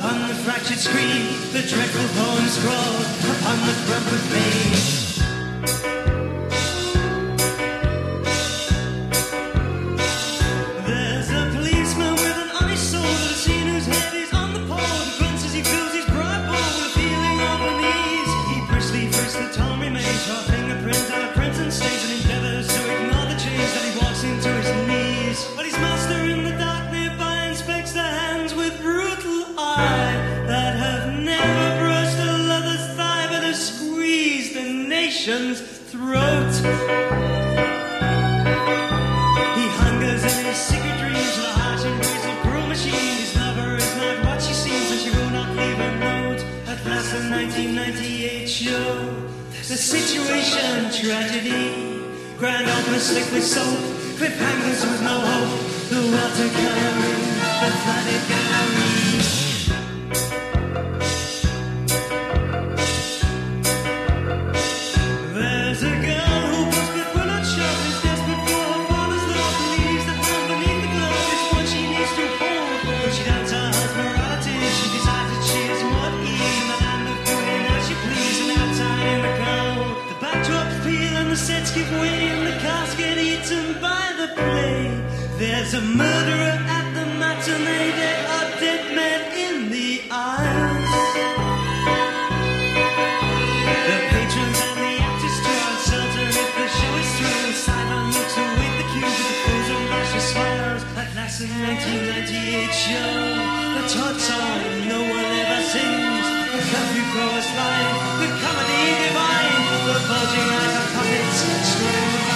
upon the fractured screen, the dreadful poem scrawled upon the crumpled page. There's a policeman with an 1998 show. The situation, tragedy. Grand opener slick with soap. Cliffhangers with no hope. The watercoloring, the flooded gallery. There's a murderer at the matinee. There are dead men in the aisles. The patrons and the actors draw uncertain if the show is through. Sideline looks await the cue with the fools and rushes smiles. At last, the 1998 show, the Todd song no one ever sings. The curfew chorus line, the comedy divine, the bulging eyes of puppets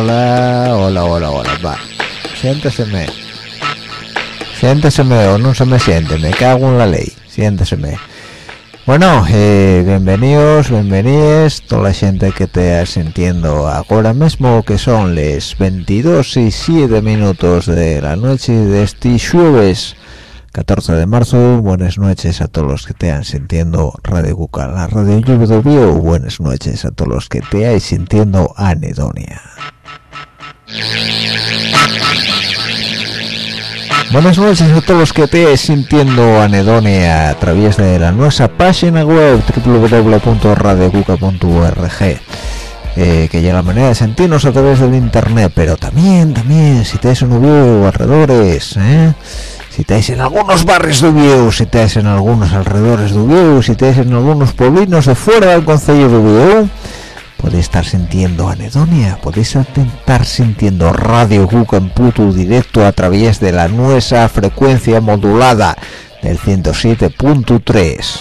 Hola, hola, hola, hola, va. Siénteseme. Siénteseme o no se me siente, me cago en la ley. Siénteseme. Bueno, eh, bienvenidos, bienvenidos, toda la gente que te sintiendo ahora mismo, que son les 22 y 7 minutos de la noche de este jueves 14 de marzo. Buenas noches a todos los que te han sintiendo Radio Cuca, la radio Lluvia. Buenas noches a todos los que te hay sintiendo Anedonia. Buenas noches a todos los que te sintiendo anedonia a través de la nuestra página web www.radiocuca.org eh, que llega la manera de sentirnos a través del internet pero también, también, si estáis en Ubiu alrededores ¿eh? si estáis en algunos barrios de Ubiu si estáis en algunos alrededores de Ubiu si estáis en algunos pueblinos de fuera del concello de Ubiu podéis estar sintiendo anedonia, podéis estar sintiendo Radio Cuca en directo a través de la nuestra frecuencia modulada del 107.3.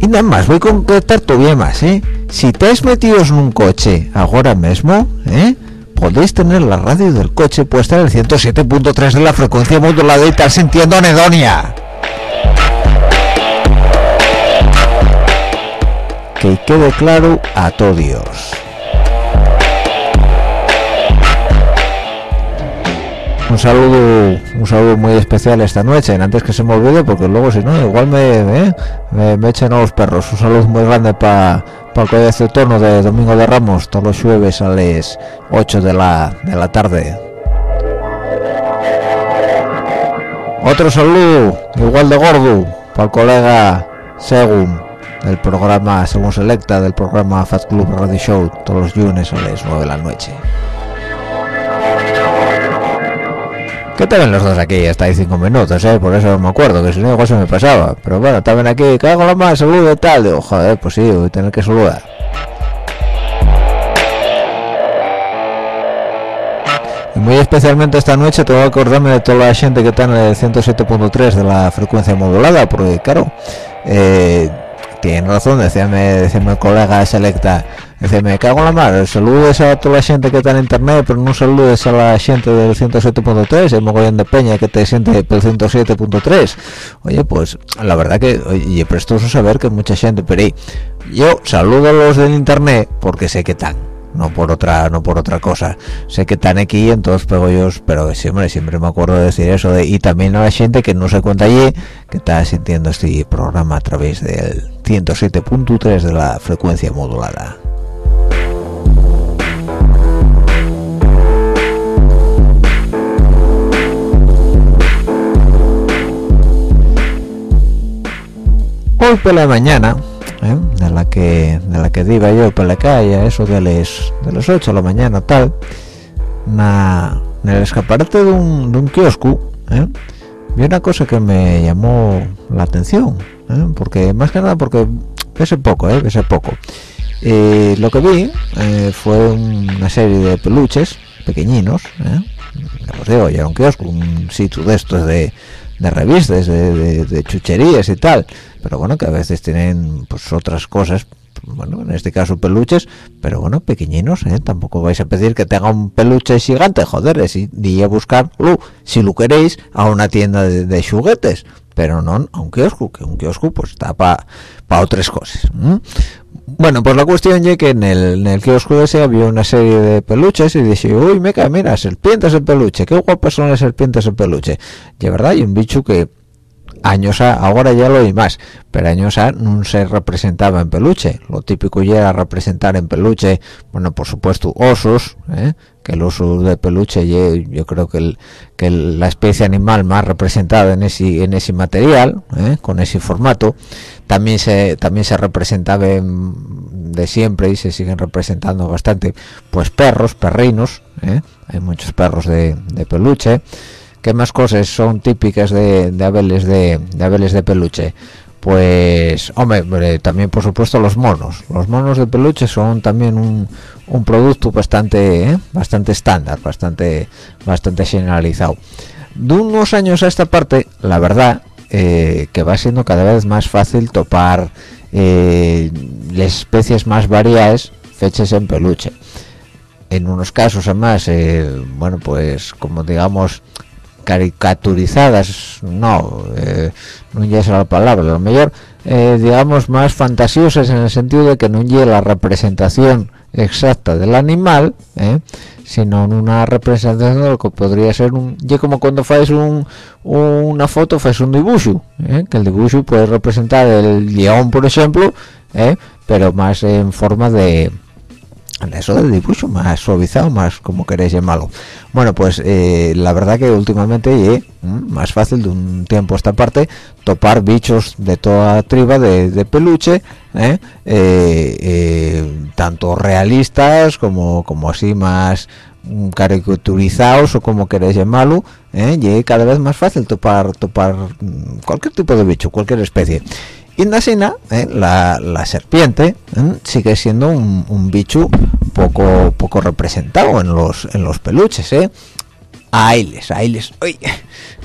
Y nada más, voy a concretar todavía más, ¿eh? Si estáis metidos en un coche ahora mismo, ¿eh? Podéis tener la radio del coche puesta en el 107.3 de la frecuencia modulada y estar sintiendo anedonia. que quede claro a todo Dios. Un saludo, un saludo muy especial esta noche, antes que se me olvide, porque luego si no, igual me, eh, me, echan a los perros. Un saludo muy grande para pa el Colegio Torno de Domingo de Ramos, todos los jueves a las 8 de la, de la tarde. Otro saludo, igual de gordo, para el colega Segum del programa Según Selecta del programa Fat Club Radio Show todos los lunes a las 9 de la noche que estaban los dos aquí hasta ahí cinco minutos, ¿eh? por eso no me acuerdo, que si no se me pasaba. Pero bueno, estaban aquí, cago la más, saludo y tal. Digo, joder, pues sí, voy a tener que saludar. Y muy especialmente esta noche tengo que acordarme de toda la gente que está en el 107.3 de la frecuencia modulada, porque claro, eh, tiene razón, decíame el colega selecta Dice, me cago en la mar, saludes a toda la gente que está en internet, pero no saludes a la gente del 107.3, el mogollón de peña que te siente por el 107.3. Oye, pues la verdad que, oye, prestoso saber que mucha gente, pero yo saludo a los del internet porque sé que están no por otra no por otra cosa. Sé que están aquí entonces pego yo pero siempre siempre me acuerdo de decir eso de, y también a la gente que no se cuenta allí que está sintiendo este programa a través del 107.3 de la frecuencia modulada. Hoy por la mañana ¿eh? de la que de la que iba yo por la calle eso de las de las 8 de la mañana tal na, en el escaparate de un, de un kiosco ¿eh? vi una cosa que me llamó la atención ¿eh? porque más que nada porque pese poco eh poco y lo que vi fue una serie de peluches pequeñinos ¿eh? os digo ya un kiosco un sitio de estos de, de revistas de, de, chucherías y tal. Pero bueno que a veces tienen pues otras cosas bueno en este caso peluches pero bueno pequeñinos ¿eh? tampoco vais a pedir que tenga un peluche gigante joder es ir a buscarlo si lo queréis a una tienda de, juguetes. Pero no a un kiosco que un kiosco pues está para pa otras cosas bueno pues la cuestión es que en el, en el kiosco ese había una serie de peluches y dije uy meca mira serpientes en peluche qué guapas son las serpientes en peluche y verdad hay un bicho que años a, ahora ya lo hay más, pero años a no se representaba en peluche. Lo típico ya era representar en peluche, bueno, por supuesto, osos, ¿eh? que el oso de peluche yo, creo que, el, que la especie animal más representada en ese en ese material, ¿eh? con ese formato, también se también se representaba de siempre y se siguen representando bastante, pues perros, perrinos, ¿eh? hay muchos perros de, peluche ¿Qué más cosas son típicas de, de abeles de, de de peluche? Pues, hombre, también por supuesto los monos. Los monos de peluche son también un, un producto bastante, ¿eh? bastante estándar, bastante, bastante generalizado. De unos años a esta parte, la verdad, eh, que va siendo cada vez más fácil topar eh, especies más variadas fechas en peluche. En unos casos, además, bueno, pues como digamos caricaturizadas no eh, no es la palabra lo mejor eh, digamos más fantasiosas en el sentido de que no llegue la representación exacta del animal eh, sino una representación de lo que podría ser un y como cuando haces un, una foto haces un dibujo eh, que el dibujo puede representar el león por ejemplo pero más en forma de eso del dibujo más suavizado más como queréis llamarlo bueno pues eh, la verdad que últimamente es más fácil de un tiempo a esta parte topar bichos de toda triba de, peluche ¿eh? Eh, tanto realistas como como así más mm, caricaturizados o como queréis llamarlo y cada vez más fácil topar topar mm, cualquier tipo de bicho cualquier especie y en ¿eh? la, la, serpiente ¿eh? sigue siendo un, bicho poco poco representado en los en los peluches ¿eh? Ailes, ailes. Uy,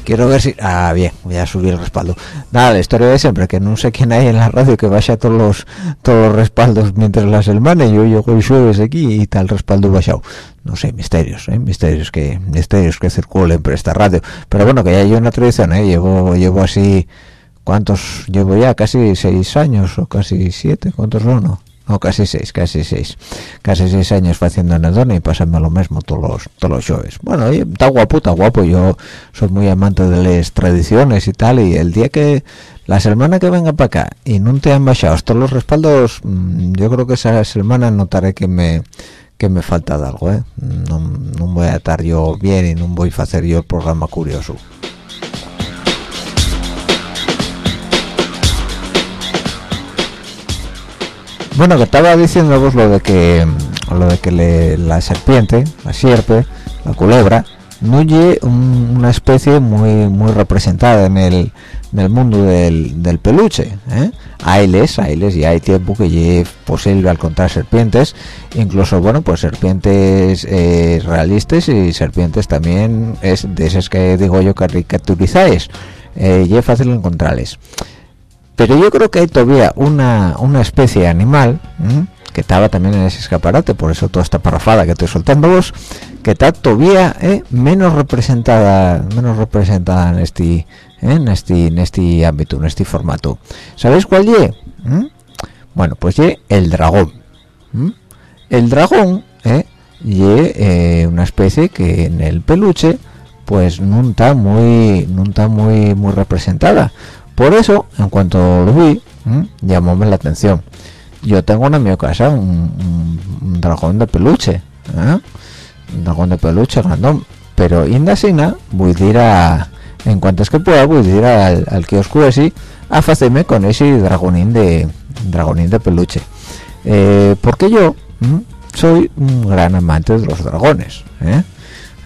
quiero ver si... Ah, bien, voy a subir el respaldo. Nada, la historia de siempre, que no sé quién hay en la radio que vaya todos los todos los respaldos mientras las hermanas. Yo llego el jueves aquí y tal respaldo bajado. No sé, misterios, ¿eh? Misterios que misterios que circulen por esta radio. Pero bueno, que ya hay una tradición, ¿eh? Llevo, llevo así ¿Cuántos llevo ya? Casi seis años o casi siete. ¿Cuántos son? No, no casi seis casi seis casi seis años haciendo anedona y pasarme lo mismo todos los todos los shows bueno está guapo está guapo yo soy muy amante de las tradiciones y tal y el día que la semana que venga para acá y no te han bajado todos los respaldos mm, yo creo que esa semana notaré que me que me falta de algo ¿eh? no, no voy a estar yo bien y no voy a hacer yo el programa curioso bueno que estaba diciendo vos lo de que lo de que le- la serpiente la sierpe la culebra no es una especie muy muy representada en el en el mundo del, del peluche ¿eh? hayles hayles y hay tiempo que es posible al contar serpientes incluso bueno pues serpientes eh, realistas y serpientes también es de esas que digo yo caricaturizáis eh, y es fácil encontrarles pero yo creo que hay todavía una, una especie animal ¿m? que estaba también en ese escaparate por eso toda esta parrafada que estoy soltando vos que está todavía ¿eh? menos representada menos representada en este ¿eh? en este en este ámbito en este formato sabéis cuál ¿Mm? bueno pues ye el dragón el dragón ¿eh? ye eh, una especie que en el peluche pues no está muy no muy muy representada por eso en cuanto lo vi llamóme la atención. Yo tengo en mi casa un, dragón de peluche ¿eh? un dragón de peluche grandón pero indasina voy a ir a en cuanto es que pueda voy a ir al, al kiosco ese a hacerme con ese dragonín de dragonín de peluche. Eh, porque yo soy un gran amante de los dragones ¿eh?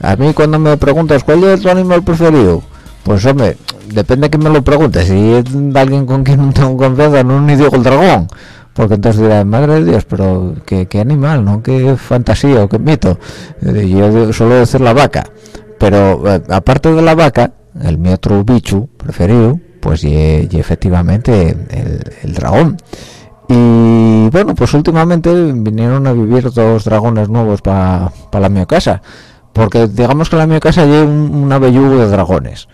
a mí cuando me preguntas cuál es tu animal preferido pues hombre depende que me lo preguntes si es de alguien con quien no tengo confianza no ni digo el dragón. Porque entonces dirá madre de dios pero qué, qué animal no qué fantasía o qué mito yo de- suelo decir la vaca. Pero eh, aparte de la vaca el mi otro bicho preferido pues y, efectivamente el, dragón. Y bueno pues últimamente vinieron a vivir dos dragones nuevos para la mi casa porque digamos que la mi casa hay un, un abellugo de dragones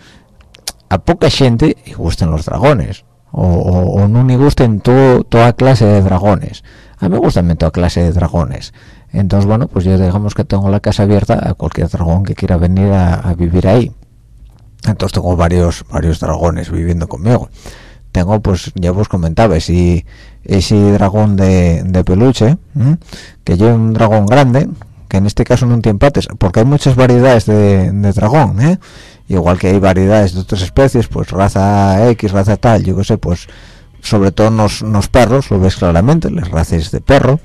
a poca gente le gustan los dragones o, no me gusten todo, toda clase de dragones. A mí me gustan toda clase de dragones. Entonces bueno pues yo digamos que tengo la casa abierta a cualquier dragón que quiera venir a, vivir ahí. Entonces tengo varios varios dragones viviendo conmigo. Tengo pues ya os comentaba ese ese dragón de, peluche que lleva un dragón grande que en este caso no tiene patas porque hay muchas variedades de, de dragón ¿eh? Igual que hay variedades de otras especies pues raza X raza tal yo qué sé pues sobre todo los, los perros lo ves claramente las razas de perro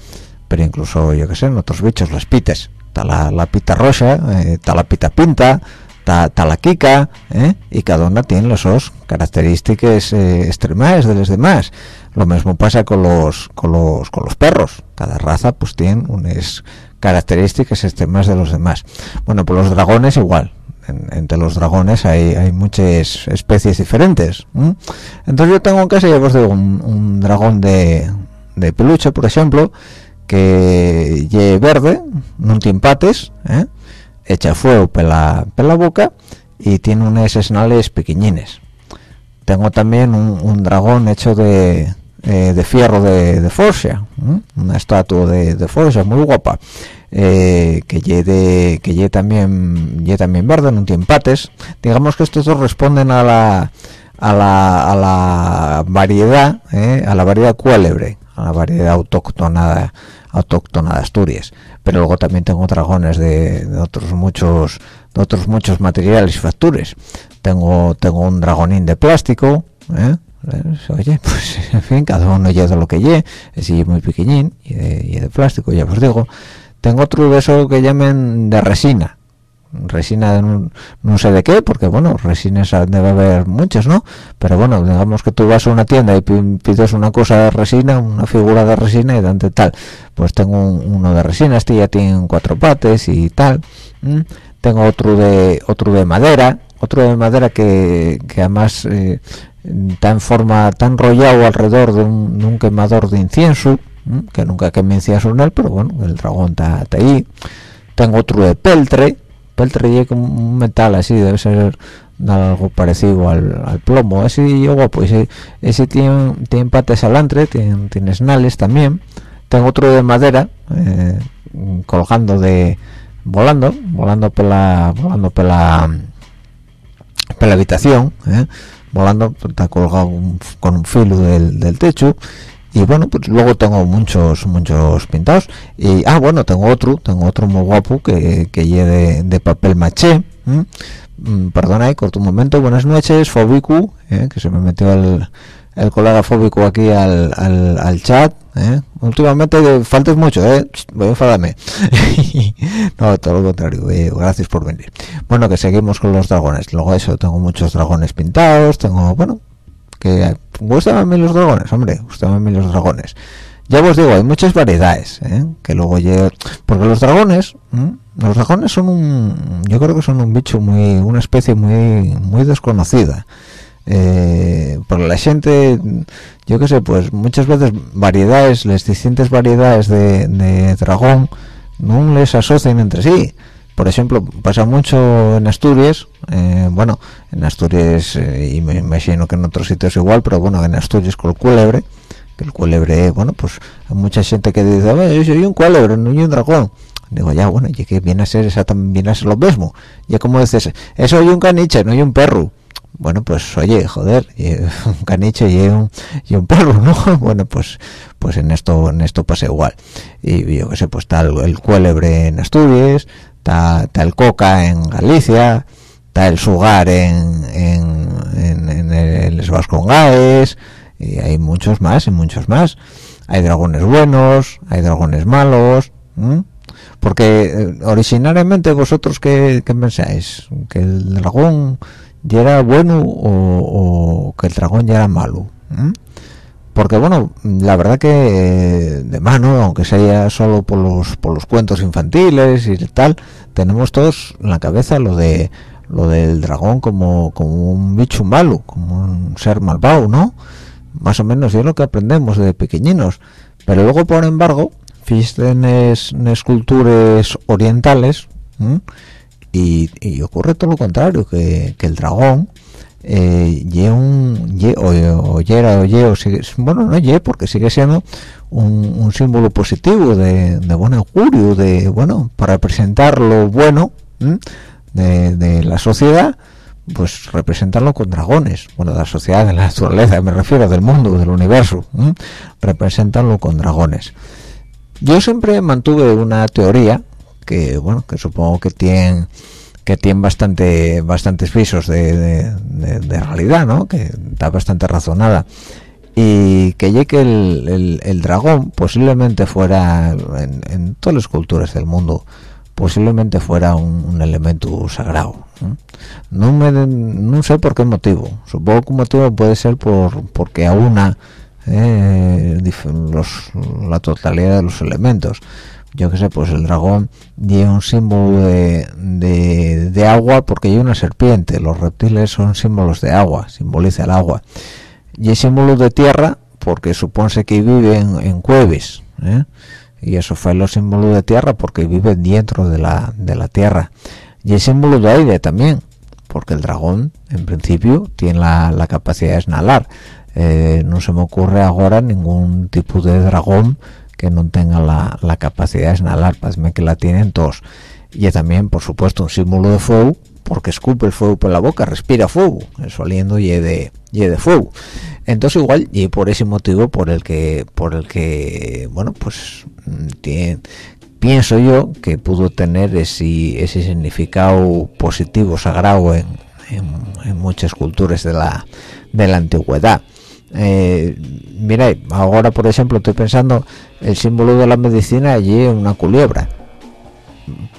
pero incluso yo qué sé en otros bichos las pitas está la, pita roja eh, está la pita pinta está, la kika ¿eh? y cada una tiene las sus características eh, extremas de los demás. Lo mismo pasa con los con los con los perros. Cada raza pues tiene unas características extremas de los demás. Bueno pues los dragones igual en- entre los dragones hay, hay muchas especies diferentes entonces yo tengo en casa ya un, dragón de, de peluche por ejemplo que lle verde no tiene pates ¿eh? echa fuego por la, por la boca y tiene unas esnales pequeñines tengo también un dragón hecho de, eh, de fierro de, de Forcia, una estatua de, de Forcia muy guapa, eh, que lle de, que lle también lle también verde, no tiene pates. Digamos que estos dos responden a la a la, a la variedad, eh, a la variedad cuélebre, a la variedad autóctona autóctona de Asturias. Pero luego también tengo dragones de, de otros muchos de otros muchos materiales y factures. Tengo tengo un dragonín de plástico, ¿eh? Eh, oye pues en fin cada uno lleva lo que lleve es muy pequeñín y de, de plástico ya os digo. Tengo otro de eso que llamen de resina. Resina de no, sé de qué porque bueno resines ah, debe haber muchas no pero bueno digamos que tú vas a una tienda y pi- pides una cosa de resina una figura de resina y dante tal. Pues tengo un- uno de resina este ya tiene cuatro pates y tal tengo otro de otro de madera otro de madera que, que además eh, está en forma tan enrollado alrededor de un, quemador de incienso que nunca quemé incienso en él pero bueno el dragón está ahí tengo otro de peltre. Peltre y como un metal así debe ser algo parecido al, al plomo. Ese yo ese, ese tiene, tiene patas alantre tiene, esnales también tengo otro de madera eh, colgando de volando volando pela volando pela pela habitación ¿eh? Volando está colgado con un filo del, techo. Y bueno pues luego tengo muchos muchos pintados. Y ah bueno tengo otro tengo otro muy guapo que que lleve de, papel maché mm, perdona ahí corto un momento. Buenas noches Fobicu ¿eh? que se me metió el, el colega fóbico aquí al, al, chat ¿eh? últimamente faltes mucho ¿eh? voy a enfadarme no todo lo contrario eh, gracias por venir bueno que seguimos con los dragones luego eso tengo muchos dragones pintados tengo bueno que gustan a mí los dragones hombre gustan a mí los dragones ya os digo hay muchas variedades ¿eh? que luego yo porque los dragones los dragones son un yo creo que son un bicho muy una especie muy muy desconocida eh, la gente yo qué sé pues muchas veces variedades las distintas variedades de, dragón no les asocian entre sí. Por ejemplo pasa mucho en Asturias eh, bueno en Asturias eh, y me imagino que en otros sitios igual pero bueno en Asturias con el culebre que el culebre bueno pues hay mucha gente que dice yo soy un culebre no soy un dragón digo ya bueno y que viene a ser exactamente viene a ser lo mismo ya como dices eso soy un caniche no hay un perro bueno pues oye joder un caniche y un, y un perro no bueno pues pues en esto en esto pasa igual. Y yo qué sé pues está el, cuélebre en Asturias está, el coca en Galicia está el sugar en en, en, en los Vascongaes y hay muchos más y muchos más. Hay dragones buenos hay dragones malos porque eh, originariamente vosotros qué pensáis que el dragón ya era bueno o, que el dragón ya era malo porque bueno la verdad que eh, de mano aunque sea solo por los por los cuentos infantiles y tal tenemos todos en la cabeza lo de lo del dragón como como un bicho malo como un ser malvado no más o menos es lo que aprendemos de pequeñinos. Pero luego por embargo fíjate en, esculturas orientales y, ocurre todo lo contrario que, el dragón eh, o, o, sigue, bueno no ye porque sigue siendo un, símbolo positivo de, buen augurio de bueno para representar lo bueno de, la sociedad pues representarlo con dragones. Bueno de la sociedad de la naturaleza me refiero del mundo del universo representarlo con dragones. Yo siempre mantuve una teoría que bueno que supongo que tienen que tienen bastante bastantes pisos de, realidad no que está bastante razonada. Y que ya que el, dragón posiblemente fuera en, todas las culturas del mundo posiblemente fuera un, elemento sagrado ¿no? me no sé por qué motivo. Supongo que un motivo puede ser por porque aúna eh, la totalidad de los elementos yo qué sé, pues el dragón tiene un símbolo de, de, agua porque hay una serpiente, los reptiles son símbolos de agua, simboliza el agua. Y el símbolo de tierra porque supone que vive en, cueves, ¿eh? y eso fue los símbolos de tierra porque viven dentro de la, de la tierra. Y el símbolo de aire también, porque el dragón en principio tiene la, capacidad de esnalar. Eh, no se me ocurre ahora ningún tipo de dragón que no tenga la, capacidad de esnalar, parece que la tienen todos. Y también, por supuesto, un símbolo de fuego, porque escupe el fuego por la boca, respira fuego, eso aliendo y de, y de fuego. Entonces igual, y por ese motivo por el que, por el que, bueno, pues pienso yo que pudo tener ese, ese significado positivo, sagrado en, en muchas culturas de la, de la antigüedad eh, mira ahora por ejemplo estoy pensando el símbolo de la medicina allí es una culebra.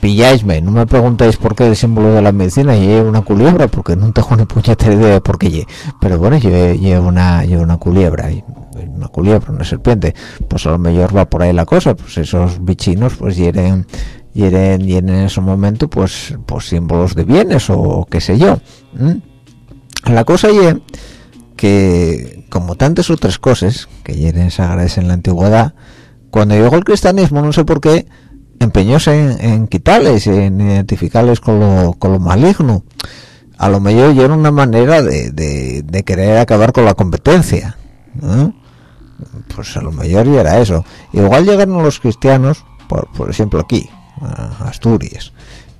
Pilláisme no me preguntáis por qué el símbolo de la medicina y es una culebra porque no tengo ni puñetera de por qué pero bueno llevo una llevo una culebra una culebra una serpiente pues a lo mejor va por ahí la cosa pues esos bichinos pues hieren y en ese momento pues pues símbolos de bienes o qué sé yo la cosa es que como tantas otras cosas que llenen sagradas en la antigüedad, cuando llegó el cristianismo, no sé por qué, empeñóse en, quitarles, en identificarles con lo, con lo maligno. A lo mejor era una manera de, de, querer acabar con la competencia. pues a lo mejor era eso igual llegaron los cristianos por, por ejemplo aquí Asturias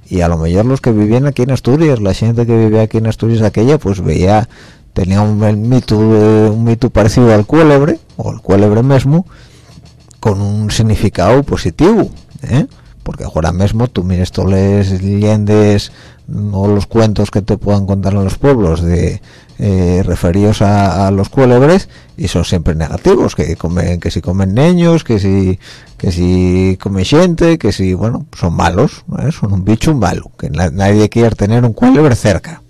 y a lo mejor los que vivían aquí en Asturias la gente que vivía aquí en Asturias aquella pues veía tenía un mito un mito parecido al cuélebre o el cuélebre mismo con un significado positivo ¿eh? porque ahora mismo tú mires todas las leyendas o los cuentos que te puedan contar en los pueblos de eh, referidos a, los cuélebres y son siempre negativos que comen que si comen niños que si que si come gente que si bueno son malos son un bicho malo que nadie quiere tener un cuélebre cerca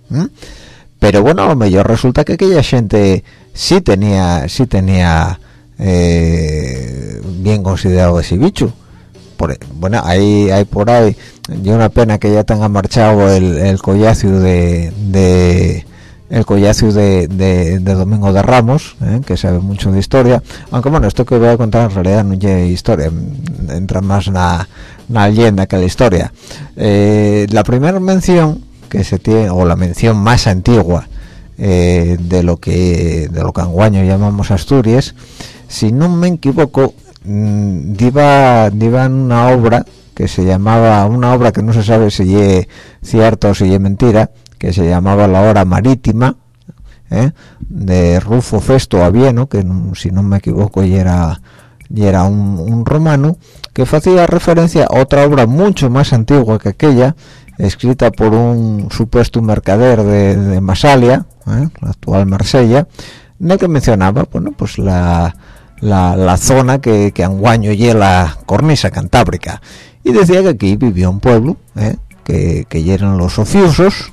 pero bueno lo mejor resulta que aquella gente sí tenía sí tenía eh, bien considerado ese bicho bueno hay hay por ahí y una pena que ya tenga marchado el, el collacio de, el collacio de, Domingo de Ramos, ¿eh? que sabe mucho de historia, aunque bueno, esto que voy a contar en realidad no es historia, entra más en la leyenda que la historia. Eh, la primera mención que se tiene, o la mención más antigua eh, de lo que de lo que en llamamos Asturias, si no me equivoco, mmm, diva, diva una obra que se llamaba, una obra que no se sabe si es cierto o si es mentira, que se llamaba La Hora Marítima, ¿eh? de Rufo Festo Avieno, que si no me equivoco y era, y era un, romano, que hacía referencia a otra obra mucho más antigua que aquella, escrita por un supuesto mercader de, Masalia, ¿eh? la actual Marsella, en el que mencionaba bueno, pues la, la, zona que, que anguaño y la cornisa cantábrica. Y decía que aquí vivía un pueblo, ¿eh? que, que eran los oficiosos,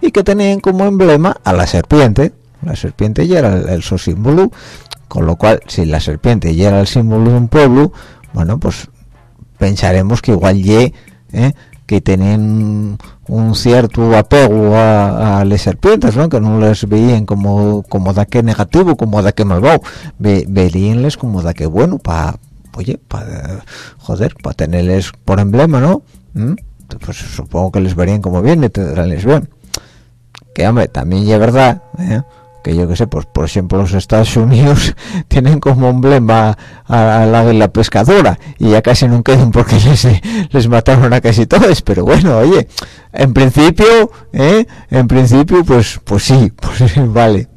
y que tenían como emblema a la serpiente la serpiente ya era el, su símbolo con lo cual si la serpiente ya era el símbolo de un pueblo bueno pues pensaremos que igual ¿eh? Que tienen un cierto apego a, las serpientes, ¿no? que no les veían como como de que negativo, como de que malvado, Ve, veíanles como de que bueno, para, oye, para, joder, para tenerles por emblema, ¿no? pues supongo que les verían como bien y tendránles bien que hombre también es verdad ¿eh? Que yo que sé pues por ejemplo los Estados Unidos tienen como emblema a, la, pescadora y ya casi no quedan porque les, les mataron a casi todos pero bueno oye en principio ¿eh? en principio pues pues sí pues vale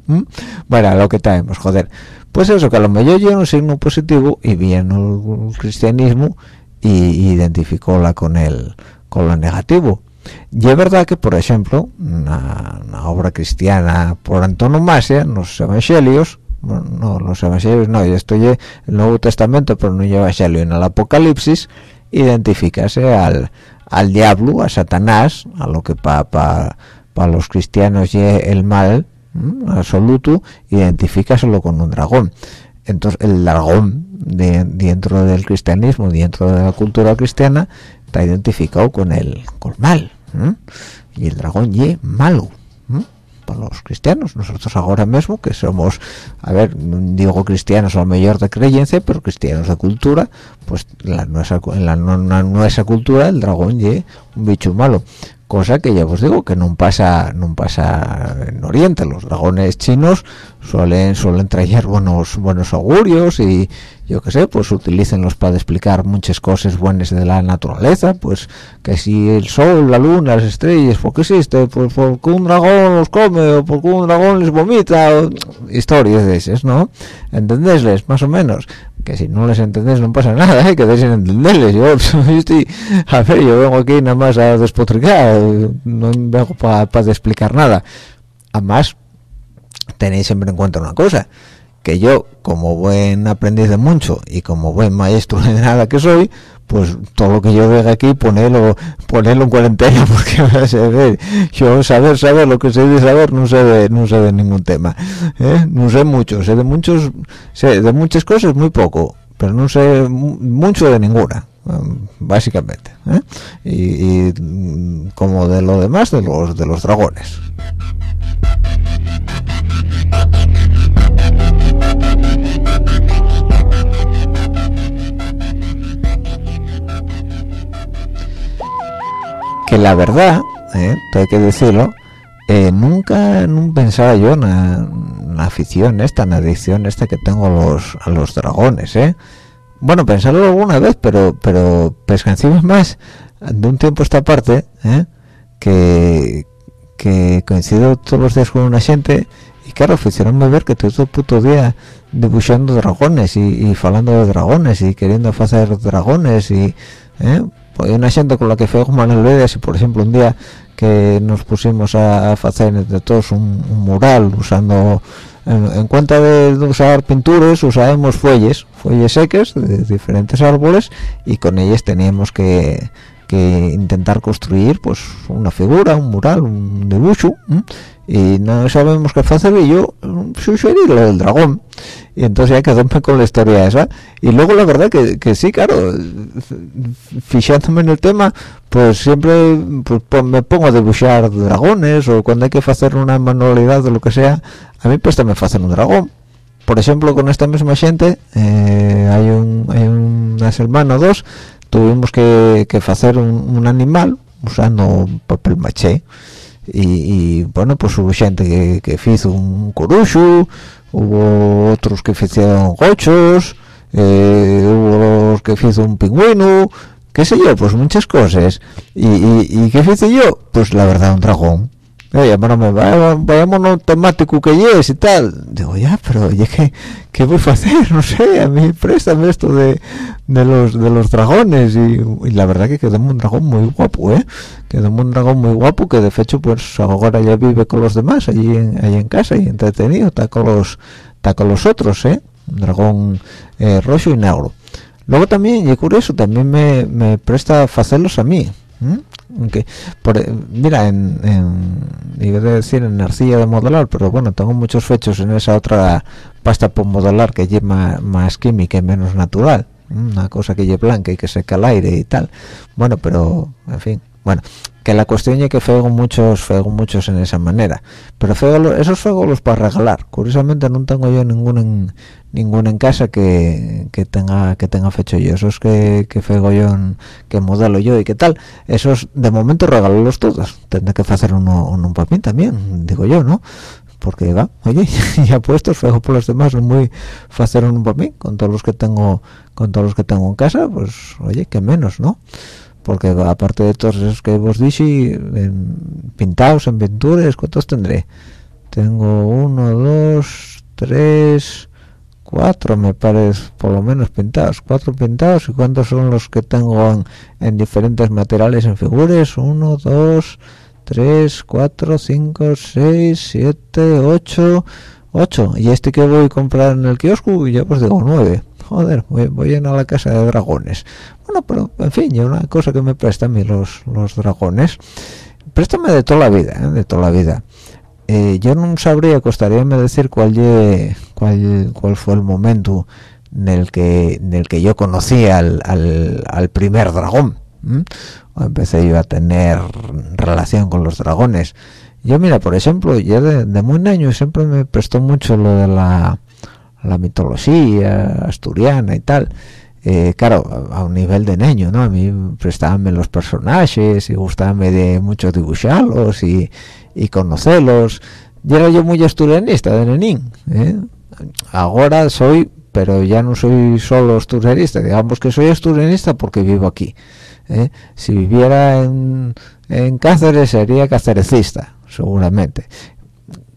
bueno lo que tenemos joder. Pues eso que a lo mejor yo un signo positivo y bien el cristianismo y identificóla con el con lo negativo y es verdad que por ejemplo una, obra cristiana por antonomasia los evangelios no los evangelios no y esto el Nuevo Testamento pero no lleva evangelio en el Apocalipsis identificase al al diablo a Satanás a lo que para pa, los cristianos es el mal absoluto identificaselo con un dragón. Entonces el dragón dentro del cristianismo dentro de la cultura cristiana está identificado con el con mal y el dragón y malo para los cristianos. Nosotros ahora mismo que somos a ver digo cristianos o mayor de creencia pero cristianos de cultura pues la nuestra, en la nuestra cultura el dragón y un bicho malo cosa que ya os digo que no pasa no pasa en Oriente los dragones chinos suelen suelen traer buenos buenos augurios y yo qué sé, pues utilícenlos para explicar muchas cosas buenas de la naturaleza, pues que si el sol, la luna, las estrellas, ¿por qué existe? Pues porque un dragón los come o porque un dragón les vomita, historias de esas, ¿no? ¿Entendésles, más o menos? Que si no les entendés no pasa nada, ¿eh? que sin entenderles. Yo, estoy, a ver, yo vengo aquí nada más a despotricar, no vengo para explicar nada. Además, tenéis siempre en cuenta una cosa, que yo como buen aprendiz de mucho y como buen maestro de nada que soy pues todo lo que yo vea aquí ponerlo ponerlo en cuarentena porque a yo saber saber lo que sé de saber no sé de no sé de ningún tema ¿eh? no sé mucho sé de muchos sé de muchas cosas muy poco pero no sé mucho de ninguna básicamente ¿eh? y, y, mm, como de lo demás de los de los dragones que la verdad, ¿eh? hay que decirlo, eh, nunca no pensaba yo en la afición esta, en la adicción esta que tengo a los, a los dragones, ¿eh? Bueno, pensarlo alguna vez, pero pero encima más de un tiempo esta parte, ¿eh? que, que coincido todos los días con una gente y claro, a ver que todo el puto día dibujando dragones y, y hablando de dragones y queriendo hacer dragones y ¿eh? Pues una gente con la que fue como en y por ejemplo un día que nos pusimos a, hacer entre todos un, mural usando en, cuenta de, usar pinturas usábamos fuelles fuelles secas de diferentes árboles y con ellas teníamos que, intentar construir pues una figura un mural un dibujo y no sabemos qué hacer y yo sugerí lo del dragón. Y entonces ya quedóme con la historia esa. Y luego la verdad que, que sí claro fijándome en el tema pues siempre pues, pues, me pongo a dibujar dragones o cuando hay que hacer una manualidad o lo que sea a mí pues también hacer un dragón. Por ejemplo con esta misma gente eh, hay un hay una semana o dos tuvimos que, que hacer un, animal usando papel maché. Y, bueno pues hubo gente que, que hizo un corucho hubo otros que hicieron gochos eh, hubo que hizo un pingüino qué sé yo pues muchas cosas y, y, y qué hice yo pues la verdad un dragón oye, bueno, me vayamos temático que es y tal. Digo, ya, pero oye, ¿qué, ¿qué, voy a hacer? No sé, a mí préstame esto de, de los de los dragones. Y, la verdad que quedó un dragón muy guapo, ¿eh? Quedó un dragón muy guapo que de hecho, pues ahora ya vive con los demás allí en, allí en casa y entretenido, está con los, está con los otros, ¿eh? Un dragón eh, rojo y negro. Luego también, y curioso, también me, me presta hacerlos a mí aunque eh, mira en, en iba a decir en arcilla de modelar pero bueno tengo muchos fechos en esa otra pasta por modelar que lleva más química y menos natural una cosa que lleva blanca y que seca el aire y tal. Bueno pero en fin bueno que la cuestión es que fego muchos fego muchos en esa manera. Pero fego esos fego los para regalar curiosamente no tengo yo ningún en, ningún en casa que, tenga que tenga fecho yo esos que, que fego yo que modelo yo y qué tal esos de momento los todos. Tendré que hacer uno, un papín también digo yo no porque va oye ya puestos fego por los demás muy fácil un papín con todos los que tengo con todos los que tengo en casa pues oye que menos no porque aparte de todos esos que vos dije pintados en pinturas cuántos tendré tengo uno dos tres cuatro me parece por lo menos pintados. Cuatro pintados y cuántos son los que tengo en, diferentes materiales en figuras uno dos tres cuatro cinco seis siete ocho ocho. Y este que voy a comprar en el kiosco ya pues digo nueve joder voy, voy a ir a la casa de dragones. Bueno pero en fin ya una cosa que me presta a mí los, los dragones. Préstame de toda la vida ¿eh? de toda la vida. Eh, yo no sabría costaríame decir cuál, cuál cuál fue el momento en el que en el que yo conocí al, al, primer dragón o empecé yo a tener relación con los dragones. Yo mira por ejemplo yo de, de muy niño siempre me prestó mucho lo de la la mitología asturiana y tal eh, claro a, un nivel de niño no a mí prestaban los personajes y gustaban de mucho dibujarlos y, y conocerlos yo era yo muy asturianista de nenín ¿eh? ahora soy pero ya no soy solo asturianista digamos que soy asturianista porque vivo aquí ¿eh? si viviera en, en Cáceres sería cacerecista seguramente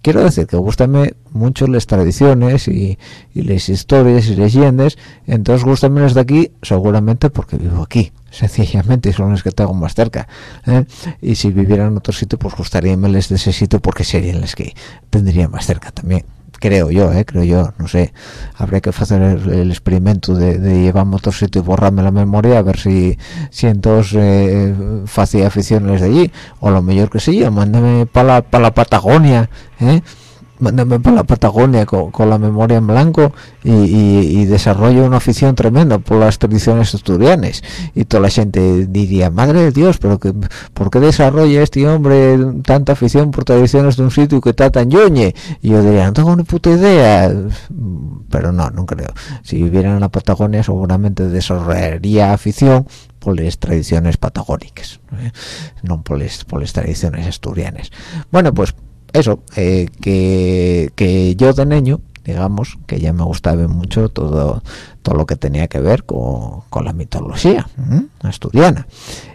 quiero decir que gustame mucho las tradiciones y, las historias y leyendas entonces gustame las de aquí seguramente porque vivo aquí sencillamente son las que tengo más cerca ¿eh? y si viviera en otro sitio pues gustaríame las de ese sitio porque serían las que tendría más cerca también creo yo, eh, creo yo, no sé, habría que hacer el, experimento de, de llevarme a otro sitio y borrarme la memoria a ver si, si entonces eh, hacía aficiones de allí, o lo mejor que sí, mándame para la, la Patagonia, eh, mándame para la Patagonia con, la memoria en blanco y, y, desarrollo una afición tremenda por las tradiciones asturianas. Y toda la gente diría madre de Dios pero que por qué desarrolla este hombre tanta afición por tradiciones de un sitio que está tan yoñe y yo diría no tengo ni puta idea pero no no creo. Si viviera en la Patagonia seguramente desarrollaría afición por las tradiciones patagónicas ¿eh? no por por las tradiciones asturianas. Bueno pues eso eh, que, que yo de niño digamos que ya me gustaba mucho todo todo lo que tenía que ver con, la mitología asturiana.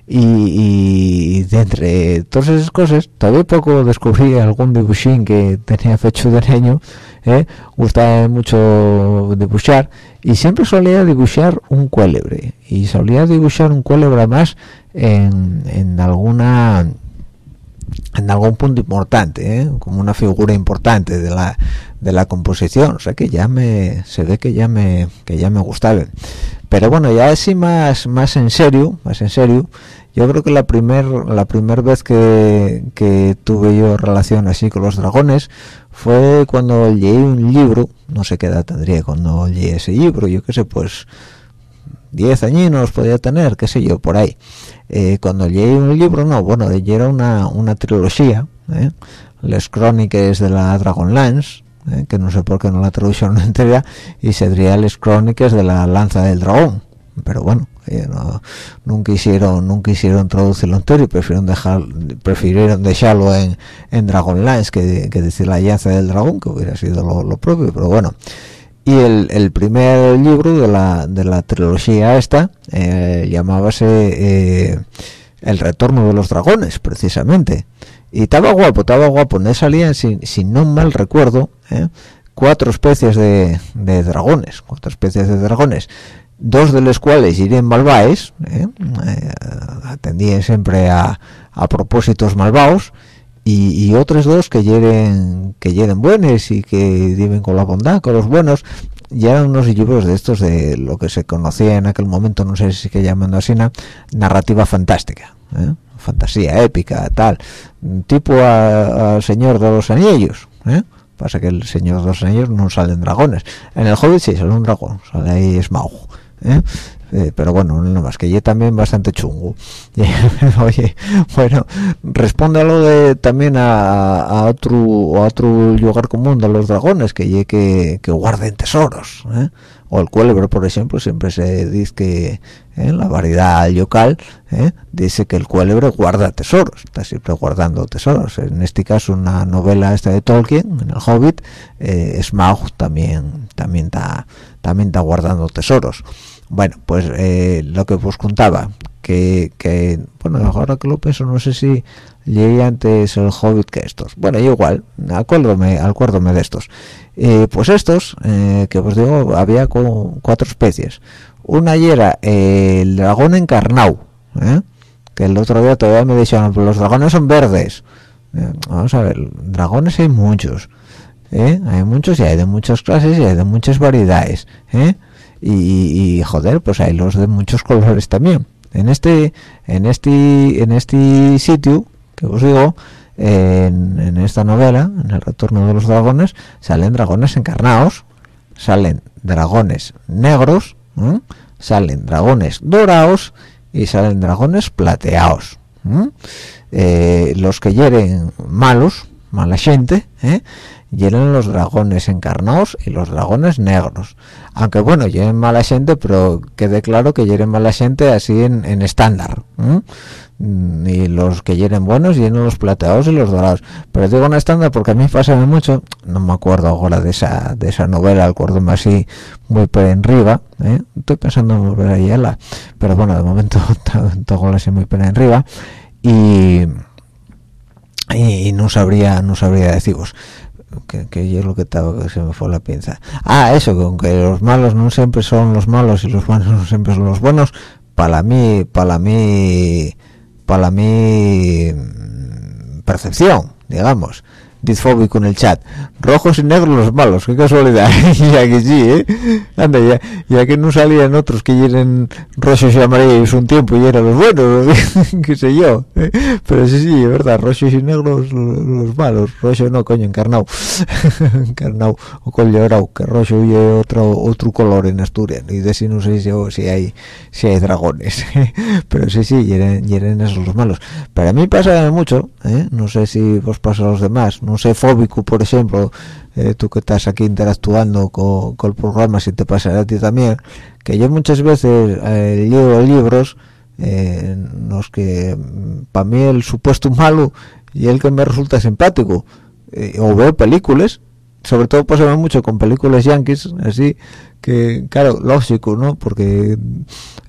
Y, de entre todas esas cosas todavía poco descubrí algún dibujín que tenía fecho de niño ¿eh? gustaba mucho dibujar y siempre solía dibujar un cuélebre. Y solía dibujar un cuélebre más en, en alguna en algún punto importante ¿eh? como una figura importante de la de la composición o sea que ya me se ve que ya me que ya me gustaba pero bueno ya así más más en serio más en serio yo creo que la primer la primera vez que, que tuve yo relación así con los dragones fue cuando leí un libro no sé qué edad tendría cuando leí ese libro yo qué sé pues 10 añinos podía tener, qué sé yo, por ahí. Eh, cuando leí un libro, no, bueno, era una, una trilogía, ¿eh? las crónicas de la Dragonlance, ¿eh? que no sé por qué no la traducción entera, y sería las crónicas de la Lanza del Dragón. Pero bueno, no, nunca hicieron nunca hicieron traducirlo entero y prefirieron dejar prefirieron dejarlo en, en Dragonlance que, que decir la lanza del dragón que hubiera sido lo, lo propio pero bueno y el, primer libro de la, de la trilogía esta eh, llamábase eh, El retorno de los dragones, precisamente. Y estaba guapo, estaba guapo. No salían, si, si no mal recuerdo, eh, cuatro especies de, dragones, cuatro especies de dragones, dos de los cuales irían malvaes, atendían siempre a, a propósitos malvados, y, otros dos que lleguen que lleguen buenos y que viven con la bondad con los buenos y eran unos libros de estos de lo que se conocía en aquel momento no sé si que llamando así narrativa fantástica ¿eh? fantasía épica tal tipo al señor de los anillos ¿eh? pasa que el señor de los anillos no salen dragones en el hobbit sí sale un dragón sale ahí Smaug ¿eh? Eh, pero bueno, no más que yo también bastante chungo. Oye, bueno, responde a lo de también a, otro a otro lugar común de los dragones, que que, que guarden tesoros, ¿eh? o el cuélebre, por ejemplo, siempre se dice que en ¿eh? la variedad local dice que el cuélebre guarda tesoros, está siempre guardando tesoros. En este caso, una novela esta de Tolkien, en el Hobbit, Smaug también también está también está guardando tesoros bueno pues eh, lo que os contaba que, que, bueno ahora que lo pienso no sé si llegué antes el hobbit que estos. Bueno igual acuérdome acuérdome de estos. Eh, pues estos eh, que os digo había con cuatro especies. Una era el dragón encarnado que el otro día todavía me dijeron los dragones son verdes. Vamos a ver dragones hay muchos hay muchos y hay de muchas clases y hay de muchas variedades ¿eh? Y, joder pues hay los de muchos colores también. En este en este en este sitio que os digo en, esta novela en el retorno de los dragones salen dragones encarnados salen dragones negros salen dragones dorados y salen dragones plateados eh, los que hieren malos mala gente ¿eh? Llenen los dragones encarnados y los dragones negros. Aunque bueno llenen mala gente pero quede claro que llenen mala gente así en, estándar mm, y los que llenen buenos llenen los plateados y los dorados. Pero digo en estándar porque a mí pasa mucho no me acuerdo ahora de esa de esa novela acuerdo así muy por arriba ¿eh? estoy pensando en volver a leerla pero bueno de momento tengo así muy por arriba y y no sabría no sabría deciros que, que es lo que estaba que se me fue la pinza. Ah eso que los malos no siempre son los malos y los buenos no siempre son los buenos para mí para mí para mí mm, percepción digamos disfóbico en el chat. Rojos y negros los malos qué casualidad. Ya que sí ¿eh? anda ya, ya que no salían otros que llenen rojos y amarillos un tiempo y eran los buenos qué sé yo ¿eh? pero sí sí es verdad rojos y negros los, malos. Rojo no coño encarnado encarnado o colorado que rojo y otro otro color en Asturias. Y de si no sé si, hay si hay dragones pero sí sí llenen, esos los malos. Pero a mí pasa mucho ¿eh? no sé si vos pasa a los demás sé fóbico por ejemplo eh, tú que estás aquí interactuando con, el programa si te pasa a ti también que yo muchas veces eh, leo libros eh, en los que mm, para mí el supuesto malo y el que me resulta simpático eh, o veo películas sobre todo pasa mucho con películas yankees así que claro lógico no porque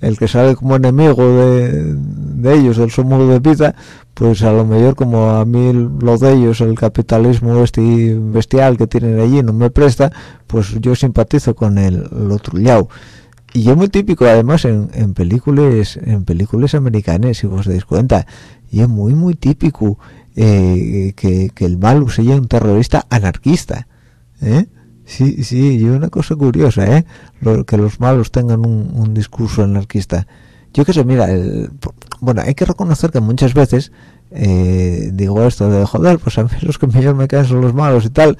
el que sale como enemigo de, de ellos el sumo de vida pues a lo mejor como a mí lo de ellos el capitalismo este bestial que tienen allí no me presta pues yo simpatizo con el, otro lado. Y es muy típico además en, en películas en películas americanas si os dais cuenta y es muy muy típico eh, que, que, el malo sea un terrorista anarquista ¿eh? sí sí y una cosa curiosa ¿eh? Lo, que los malos tengan un, discurso anarquista yo qué sé mira el, bueno hay que reconocer que muchas veces eh, digo esto de joder pues a mí los que mejor me caen son los malos y tal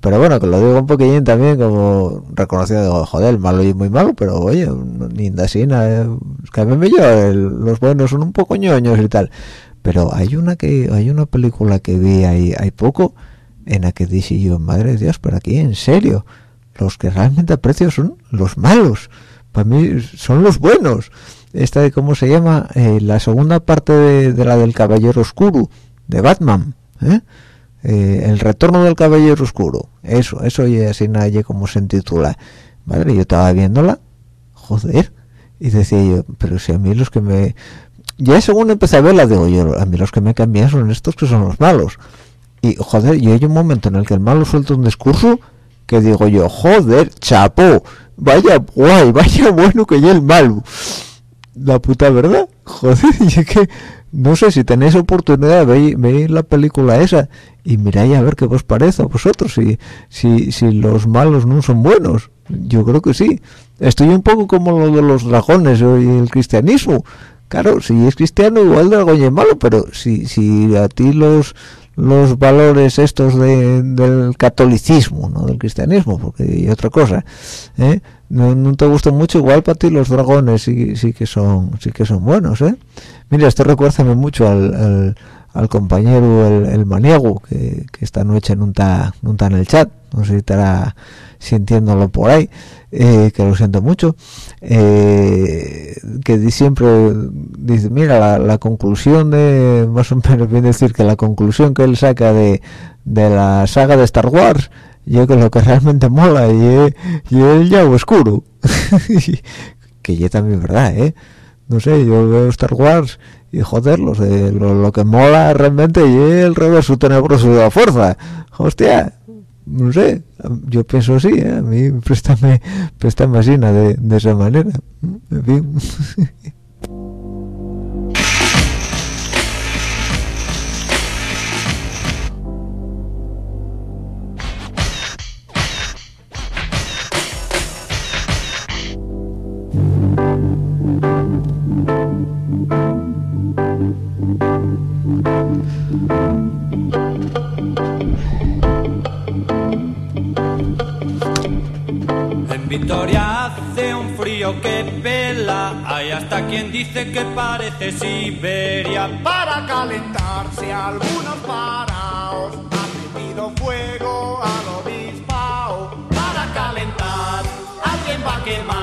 pero bueno que lo digo un poquillín también como reconocido digo joder el malo y muy malo pero oye ni así nada que a mí yo los buenos son un poco ñoños y tal pero hay una que hay una película que vi ahí hay poco en la que dije yo madre de dios pero aquí en serio los que realmente aprecio son los malos. Para mí son los buenos esta de cómo se llama eh, la segunda parte de, la del caballero oscuro de Batman ¿eh? Eh, el retorno del caballero oscuro. Eso eso y así nadie como se titula madre yo estaba viéndola joder y decía yo pero si a mí los que me ya según empecé a verla digo yo a mí los que me cambian son estos que son los malos y joder y hay un momento en el que el malo suelta un discurso que digo yo joder chapo vaya guay vaya bueno que ya el malo la puta verdad joder y es que no sé si tenéis oportunidad de ver, la película esa y miráis a ver qué os parece a vosotros si, si, si los malos no son buenos. Yo creo que sí. Estoy un poco como lo de los dragones y el cristianismo. Claro si es cristiano igual el dragón es malo pero si, si a ti los los valores estos de, del catolicismo no del cristianismo porque hay otra cosa ¿eh? no, te gustan mucho igual para ti los dragones sí, sí que son sí que son buenos ¿eh? mira esto recuérdame mucho al, al compañero el, maniego que, esta noche no está no en el chat. No sé si estará sintiéndolo por ahí eh, que lo siento mucho. Eh, que siempre dice mira la, la, conclusión de más o menos bien decir que la conclusión que él saca de, de la saga de Star Wars yo que lo que realmente mola y, y el ya oscuro que ya también verdad eh no sé yo veo Star Wars y joder los de, lo, lo, que mola realmente y el reverso tenebroso de la fuerza. Hostia no sé yo pienso así ¿eh? a mí préstame préstame así de, de esa manera. En fin un frío que pela. Hay hasta quien dice que parece Siberia. Para calentarse, algunos paraos han metido fuego al obispao. Para calentar, alguien va a quemar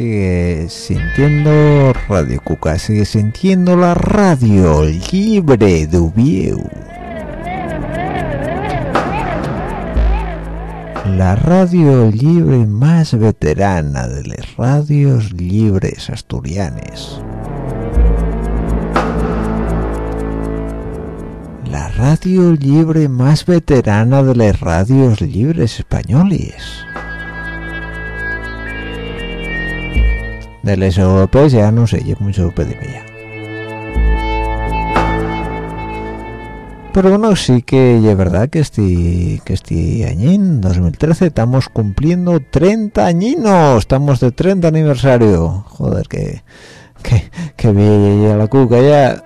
Sigue sintiendo Radio Cuca, sigue sintiendo la radio libre de Ubieu. La radio libre más veterana de las radios libres asturianes. La radio libre más veterana de las radios libres españoles. De europeas ya no sé, ya mucho pedimia. Pero bueno, sí que es verdad que este, que este añín, 2013, estamos cumpliendo 30 añinos, estamos de 30 aniversario. Joder, que, que, que bien ya la cuca ya.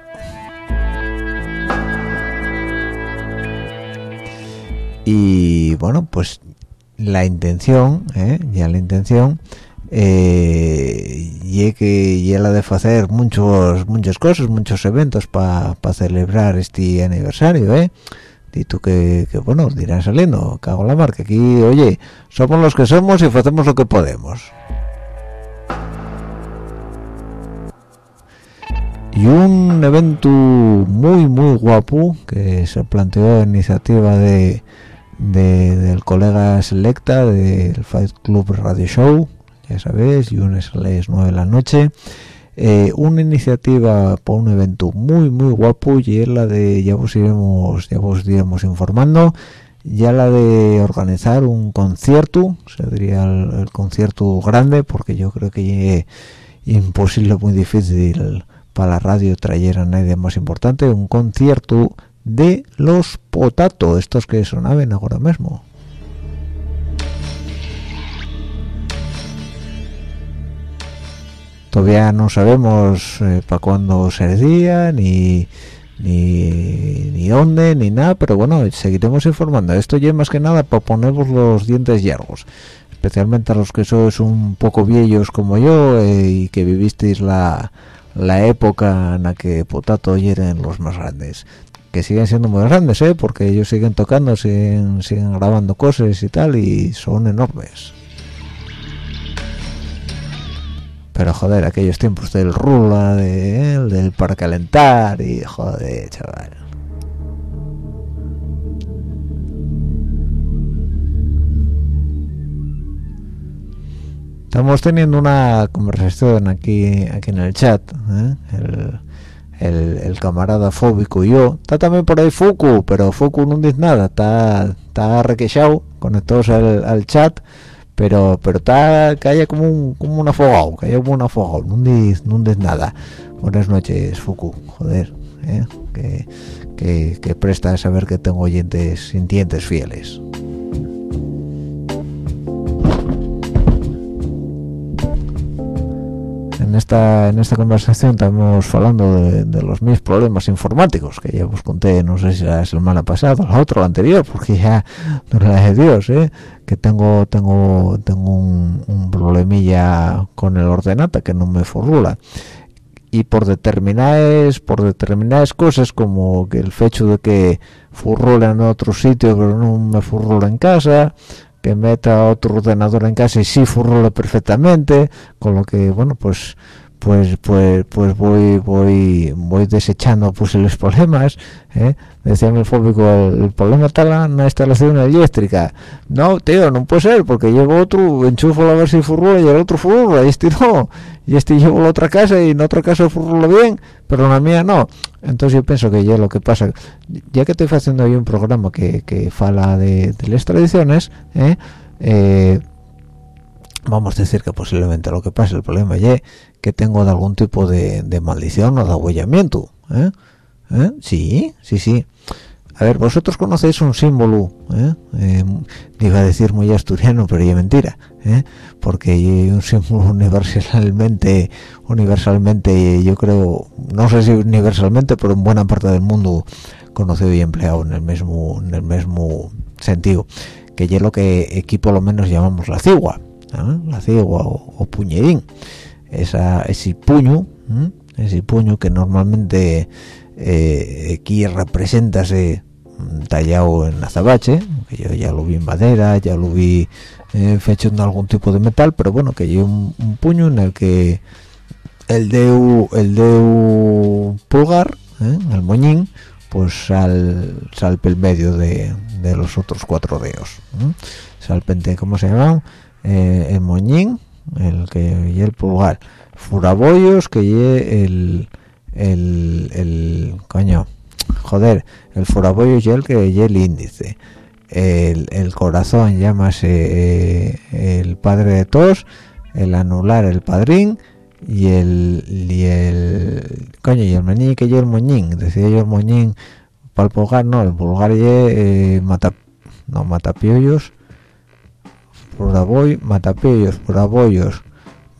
Y bueno, pues la intención, ¿eh? ya la intención, eh, y que y la de hacer muchos muchas cosas muchos eventos para pa celebrar este aniversario eh? Y tú que, que bueno dirán saliendo cago la marca aquí oye somos los que somos y hacemos lo que podemos. Y un evento muy muy guapo que se planteó en iniciativa de, de del colega selecta del Fight Club Radio Show ya sabéis, y un es a las 9 de la noche. Eh, una iniciativa para un evento muy muy guapo y es la de, ya os iremos, ya os iremos informando, ya la de organizar un concierto, sería el, el concierto grande, porque yo creo que es imposible, muy difícil para la radio traer a nadie más importante, un concierto de los Potato, estos que sonaban ahora mismo. Todavía no sabemos eh, para cuándo sería ni ni ni dónde ni nada pero bueno seguiremos informando esto ya más que nada para ponernos los dientes largos especialmente a los que sois un poco viejos como yo eh, y que vivisteis la, la época en la que Potato eran los más grandes que siguen siendo muy grandes ¿eh? porque ellos siguen tocando siguen, siguen grabando cosas y tal y son enormes pero joder aquellos tiempos del rula de, del para calentar y joder chaval Estamos teniendo una conversación aquí aquí en el chat, ¿eh? el, camarada fóbico y yo. Está también por ahí Fuku, pero Fuku no dice nada, está está requechado, conectados al chat, pero pero está que haya como un como un afogado, que haya como un afogado, no dice no dice nada. Buenas noches, Fuku, joder, ¿eh? que, que, presta saber que tengo oyentes sintientes fieles. En esta en esta conversación estamos hablando de, de los mis problemas informáticos que ya os conté no sé si la semana pasada la otra la anterior porque ya no la de Dios ¿eh? que tengo tengo tengo un, un problemilla con el ordenata que no me formula y por determinadas por determinadas cosas como que el hecho de que furrula en otro sitio pero no me furrula en casa que meta otro ordenador en casa y sí furrula perfectamente con lo que bueno pues pues pues pues voy voy voy desechando pues los problemas ¿eh? decía el fóbico el, el problema está en la instalación eléctrica no tío no puede ser porque llevo otro enchufo a ver si furrula y el otro furrula y este no y este llevo a la otra casa y en otra casa furrula bien pero en la mía no entonces yo pienso que ya lo que pasa ya que estoy haciendo ahí un programa que, que fala de, de las tradiciones ¿eh? Eh, vamos a decir que posiblemente lo que pasa el problema ya que tengo de algún tipo de, maldición o de abollamiento ¿eh? ¿Eh? sí sí sí a ver vosotros conocéis un símbolo ¿eh? Eh, iba a decir muy asturiano pero ya mentira ¿eh? porque hay un símbolo universalmente universalmente yo creo no sé si universalmente pero en buena parte del mundo conocido y empleado en el mismo en el mismo sentido que es lo que aquí por lo menos llamamos la cigua ¿eh? la cigua o, o puñerín esa, ese puño ¿eh? ese puño que normalmente eh, aquí representa ese tallado en azabache yo ya lo vi en madera ya lo vi eh, hecho en algún tipo de metal pero bueno que lleva un, puño en el que el dedo el dedo pulgar ¿eh? el moñín pues sal sal pel medio de, los otros cuatro dedos ¿eh? salpente cómo se llama Eh, el moñín el que y el pulgar. Furabollos que lle el el el coño joder el furabollo y el que lle el índice. El, el corazón llámase eh, el padre de todos el anular el padrín y el y el coño y el meñique y el moñín. Decía yo el moñín para el pulgar no el pulgar y eh, mata no matapiollos furaboy matapiollos furabollos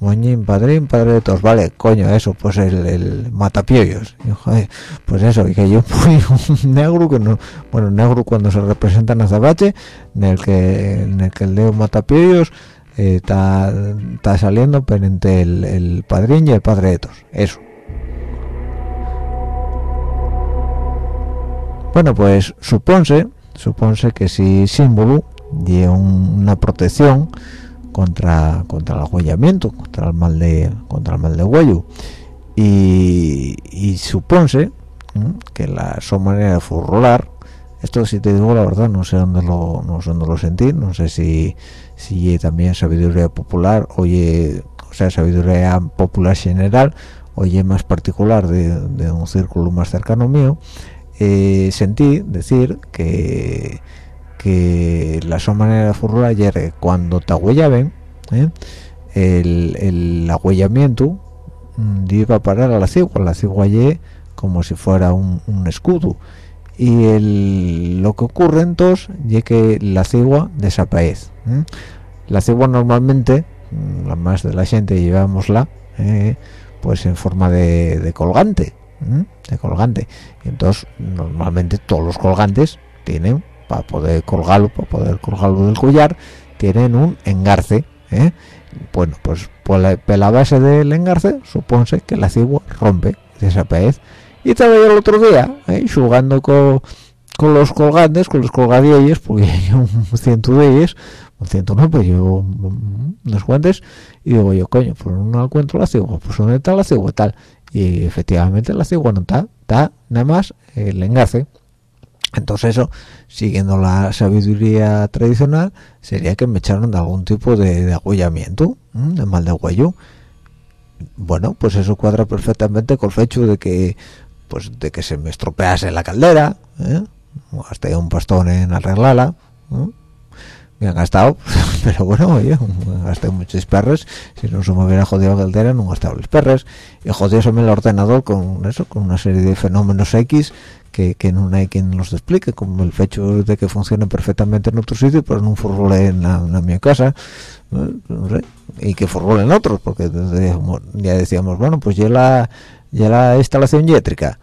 moñín padrín padre de todos. Vale coño eso pues el, el joder, pues eso y que yo fui un negro que no bueno negro cuando se representa en azabache en el que en el que el dedo matapiollos está está saliendo pero entre el, el padrín y el padre de todos. Eso. Bueno pues supónse supónse que si símbolo y una protección contra contra el agullamiento contra el mal de contra el mal de huello. Y, y que la su manera de furrolar esto si te digo la verdad no sé dónde lo no sé dónde lo sentí no sé si si también sabiduría popular oye o sea sabiduría popular general oye más particular de, de un círculo más cercano mío. Eh, sentí decir que que la su manera de furrolar ayer cuando te agüellaben ¿eh? el, el agüellamiento mm, iba a parar a la cigua la cigua como si fuera un, un escudo y el, lo que ocurre entonces es que la cigua desaparece ¿eh? la cigua normalmente mm, la más de la gente llevámosla eh, pues en forma de, de colgante ¿eh? de colgante y entonces normalmente todos los colgantes tienen para poder colgarlo para poder colgarlo del collar tienen un engarce ¿eh? bueno pues por la, por la base del engarce supónse que la cigua rompe desaparece y estaba yo el otro día ¿eh? jugando con, los colgantes con los colgadillos porque yo un ciento de ellos un ciento no pues yo unos guantes y digo yo coño pues no encuentro la cigua pues dónde está la cigua tal y efectivamente la cigua no está está nada más el enlace entonces eso siguiendo la sabiduría tradicional sería que me echaron de algún tipo de, de agullamiento de mal de huello bueno pues eso cuadra perfectamente con el hecho de que pues de que se me estropease la caldera ¿eh? gasté un pastón en arreglarla ¿eh? me han gastado pero bueno oye gasté muchos perres si no se me hubiera jodido la caldera no gastaba los perres y jodióseme el ordenador con eso con una serie de fenómenos X que, no hay quien los explique como el hecho de que funcionen perfectamente en otro sitio pero no furrole en, la- en mi casa y que furrolen otros porque ya decíamos bueno pues ya la ya la instalación eléctrica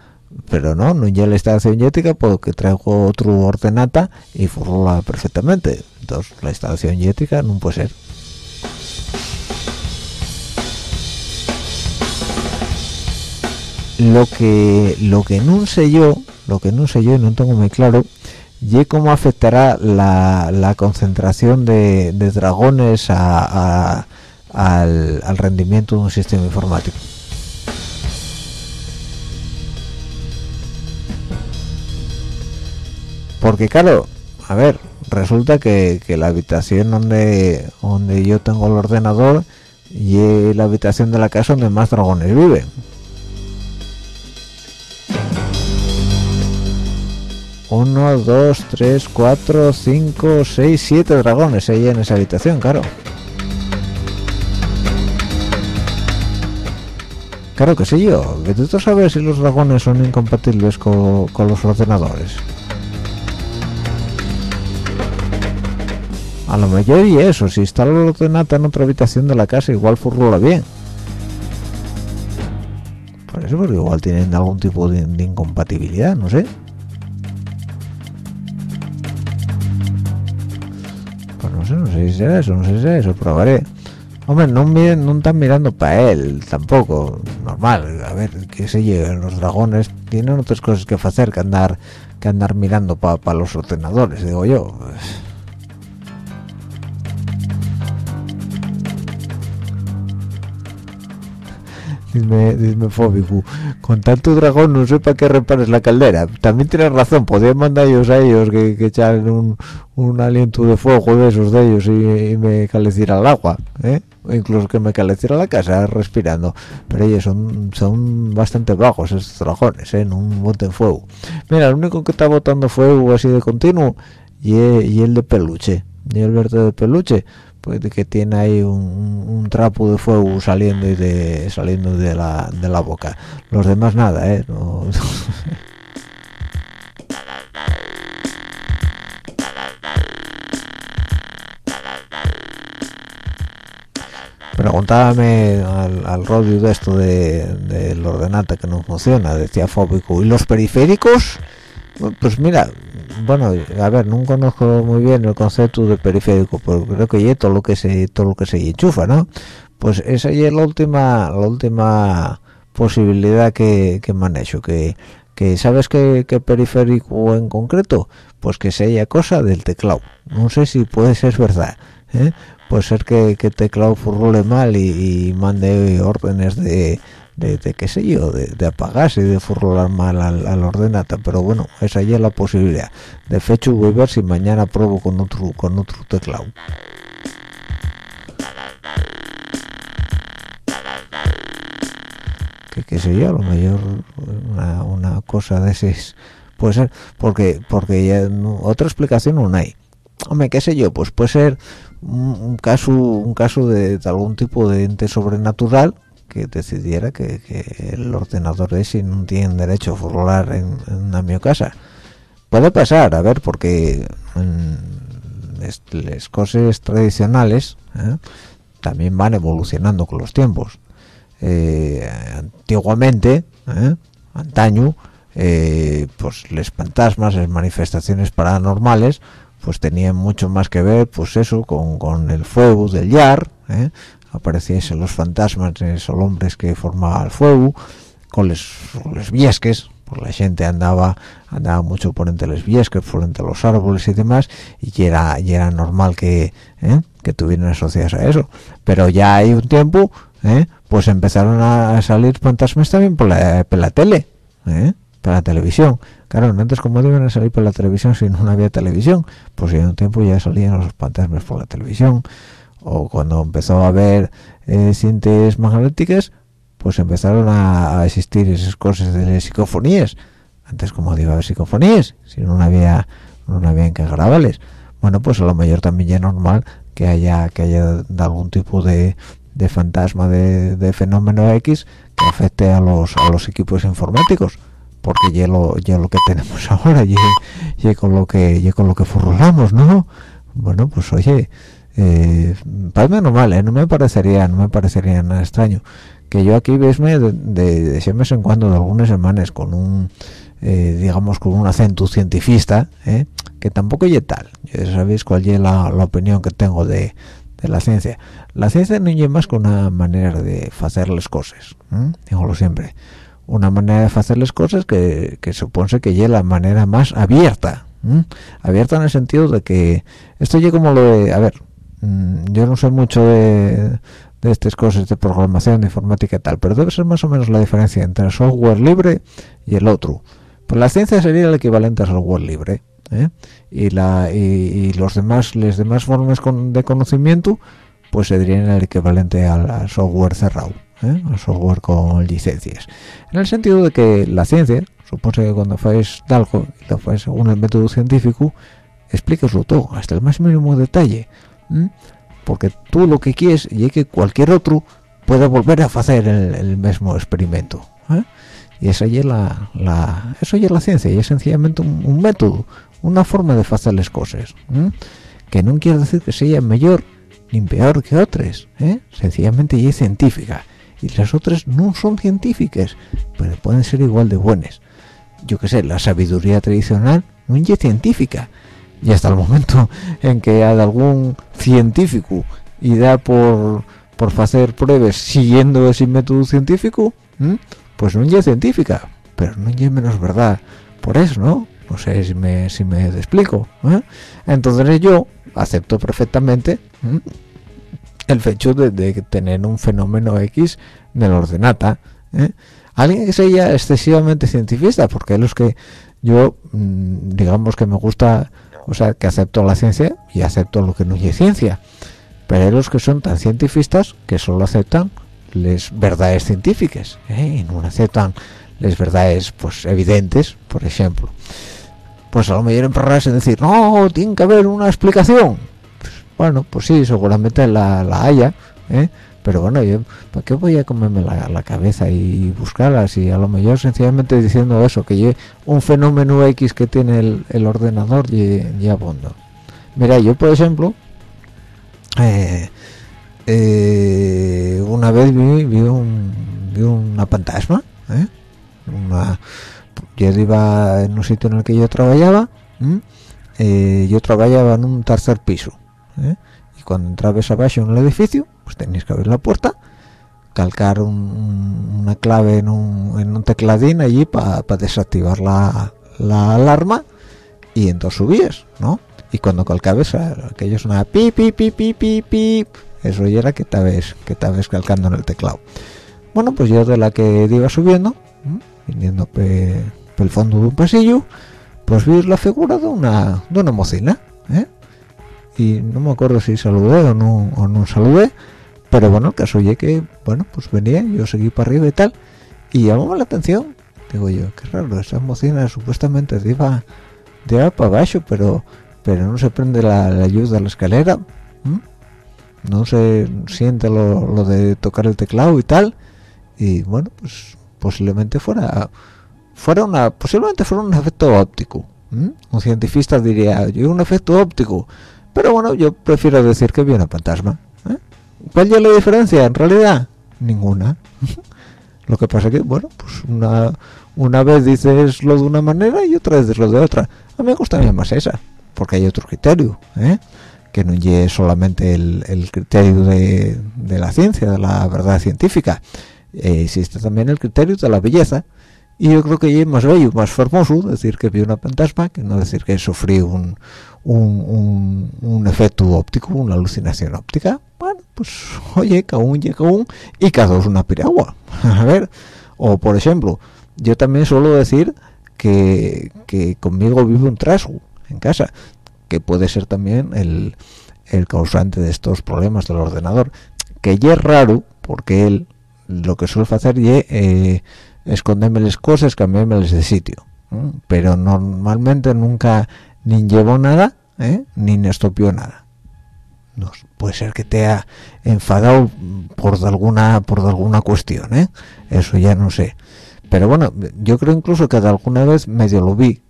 pero no, no ya la instalación eléctrica porque traigo otro ordenata y furrola perfectamente. Entonces la instalación eléctrica no puede ser lo que lo que no sé yo lo que no sé yo y no tengo muy claro y cómo afectará la, la concentración de, dragones a- a- al, al rendimiento de un sistema informático. Porque claro a ver resulta que, que la habitación donde donde yo tengo el ordenador y la habitación de la casa donde más dragones viven uno, dos, tres, cuatro, cinco, seis, siete dragones ahí en esa habitación, claro. Claro que sí yo, que tú sabes si los dragones son incompatibles co- con los ordenadores. A lo mejor y eso, si instalo el ordenata en otra habitación de la casa, igual furrola bien. Por eso, porque igual tienen algún tipo de incompatibilidad, no sé. Sé, si será eso, no sé si será eso, probaré. Hombre, no, miren, no están mirando para él tampoco, normal, a ver, qué sé yo, los dragones tienen otras cosas que hacer que andar que andar mirando para los ordenadores, digo yo. Dime, dime fóbico, con tanto dragón no sé para qué repares la caldera. También tienes razón, podría mandar ellos a ellos que, que echaran un, un aliento de fuego de esos de ellos y, me caleciera el agua, ¿eh? O incluso que me caleciera la casa respirando. Pero ellos son, son bastante bajos estos dragones, ¿eh? No boten fuego. Mira, el único que está botando fuego así de continuo y, y el de peluche, y el verde de peluche pues de que tiene ahí un, trapo de fuego saliendo y de saliendo de la, de la boca. Los demás nada eh preguntábame al, al de esto de, del ordenata que no funciona decía fóbico y los periféricos pues mira bueno a ver no conozco muy bien el concepto de periférico pero creo que ya todo lo que se todo lo que se enchufa no pues esa ya es la última la última posibilidad que, que hecho que que sabes que, que periférico en concreto pues que sea cosa del teclado. No sé si puede ser verdad ¿eh? puede ser que, que teclado furrule mal y mande órdenes de de, qué sé yo, de, apagarse y de furrolar mal al, al ordenata, pero bueno, esa ya es la posibilidad. De hecho, voy a ver si mañana pruebo con otro con otro teclado. Que qué sé yo, a lo mejor una, cosa de esas puede ser, porque porque ya no- otra explicación no hay. Hombre, qué sé yo, pues puede ser un, un caso un caso de, de algún tipo de ente sobrenatural que decidiera que, el ordenador ese no tiene derecho a furlar en, en mi casa. Puede pasar, a ver, porque las cosas tradicionales ¿eh? también van evolucionando con los tiempos. Eh, antiguamente, ¿eh? antaño, eh, pues los fantasmas, las manifestaciones paranormales, pues tenían mucho más que ver, pues eso, con, con el fuego del yar, ¿eh? Apareciesen los fantasmas, esos hombres que formaban el fuego, con les, les viesques pues la gente andaba andaba mucho por entre los viesques por entre los árboles y demás y era y era normal que ¿eh? que tuvieran asociadas a eso pero ya hay un tiempo ¿eh? pues empezaron a salir fantasmas también por la, por la tele ¿eh? por la televisión claro antes como iban a salir por la televisión si no había televisión pues en un tiempo ya salían los fantasmas por la televisión o cuando empezó a haber eh, magnéticas pues empezaron a, existir esas cosas de psicofonías. Antes como digo haber psicofonías si no había no había que grabarles bueno pues a lo mejor también ya es normal que haya que haya algún tipo de, de fantasma de, fenómeno X que afecte a los a los equipos informáticos porque ya lo ya lo que tenemos ahora y, y con lo que y con lo que formulamos no bueno pues oye eh, para normal ¿eh? no me parecería no me parecería nada extraño. Que yo aquí vesme de, de, de en cuando de algunas semanas con un eh, digamos con un acento cientifista ¿eh? que tampoco es tal. Ya sabéis cuál es la, opinión que tengo de, de la ciencia. La ciencia no es más que una manera de hacer las cosas digo siempre. Una manera de hacer las cosas que, que supone que es la manera más abierta abierta en el sentido de que esto llega como lo de a ver yo no sé mucho de, de estas cosas de programación de informática y tal pero debe ser más o menos la diferencia entre el software libre y el otro pues la ciencia sería el equivalente al software libre ¿eh? y la y, y, los demás las demás formas con, de conocimiento pues serían el equivalente al, al software cerrado ¿eh? al software con licencias en el sentido de que la ciencia supone que cuando haces algo y lo haces según el método científico explícaslo todo hasta el más mínimo detalle ¿eh? porque tú lo que quieres y que cualquier otro pueda volver a hacer el, el mismo experimento ¿eh? y esa es la, la, eso es la ciencia y es sencillamente un, un método una forma de hacer las cosas ¿eh? que no quiere decir que sea mejor ni peor que otras ¿eh? sencillamente es científica y las otras no son científicas pero pueden ser igual de buenas yo que sé la sabiduría tradicional no es científica y hasta el momento en que algún científico y da por por hacer pruebas siguiendo ese método científico pues no es científica pero no es menos verdad por eso no no sé si me, si me explico ¿eh? entonces yo acepto perfectamente el hecho de, de, tener un fenómeno X de la ordenata ¿eh? alguien que sea excesivamente cientifista porque los que yo mm, digamos que me gusta o sea que acepto la ciencia y acepto lo que no es ciencia pero hay los que son tan cientifistas que solo aceptan las verdades científicas ¿eh? y no aceptan las verdades pues evidentes por ejemplo pues a lo mejor emperrarse en decir no tiene que haber una explicación bueno pues sí seguramente la, la haya ¿eh? Pero bueno yo para qué voy a comerme la, cabeza y buscarla si a lo mejor sencillamente diciendo eso que un fenómeno x que tiene el, el ordenador y, y abondo mira yo por ejemplo eh, eh, una vez vi, vi, un, vi una fantasma ¿eh? una yo iba en un sitio en el que yo trabajaba eh, yo trabajaba en un tercer piso. Cuando entrabas abajo en el edificio pues tenías que abrir la puerta calcar un, un, una clave en un, tecladín allí para pa desactivar la, la, alarma y entonces subías ¿no? y cuando calcabas aquello sonaba pi pi pi pi pi pi eso ya era que estabas que calcando en el teclado bueno pues yo de la que iba subiendo ¿eh? viniendo pe, el fondo de un pasillo pues vi la figura de una de una mocina ¿eh? Y no me acuerdo si saludé o no o no saludé pero bueno el caso oye que bueno pues venía yo seguí para arriba y tal y llamó la atención. Digo yo qué raro esa mocina supuestamente iba de para abajo pero pero no se prende la, la luz de la escalera no se siente lo, de tocar el teclado y tal y bueno pues posiblemente fuera fuera una posiblemente fuera un efecto óptico un científico diría yo un efecto óptico pero bueno yo prefiero decir que viene fantasma ¿eh? ¿cuál es la diferencia en realidad? ninguna lo que pasa que bueno pues una una vez dices lo de una manera y otra vez dices lo de otra a mí me gusta más esa porque hay otro criterio ¿eh? que no es solamente el, el criterio de, de, la ciencia de la verdad científica eh, existe también el criterio de la belleza y yo creo que es más bello más famoso decir que vi una fantasma que no decir que sufrí un, un, un, efecto óptico una alucinación óptica bueno pues oye cada uno llega un y cada dos una piragua a ver o por ejemplo yo también suelo decir que, que conmigo vive un trasgo en casa que puede ser también el, el causante de estos problemas del ordenador que ya es raro porque él lo que suele hacer es eh, esconderme las cosas cambiármelas de sitio ¿eh? pero normalmente nunca ni llevó nada ¿eh? ni estopió nada no, puede ser que te ha enfadado por de alguna por alguna cuestión ¿eh? eso ya no sé pero bueno yo creo incluso que de alguna vez medio lo vi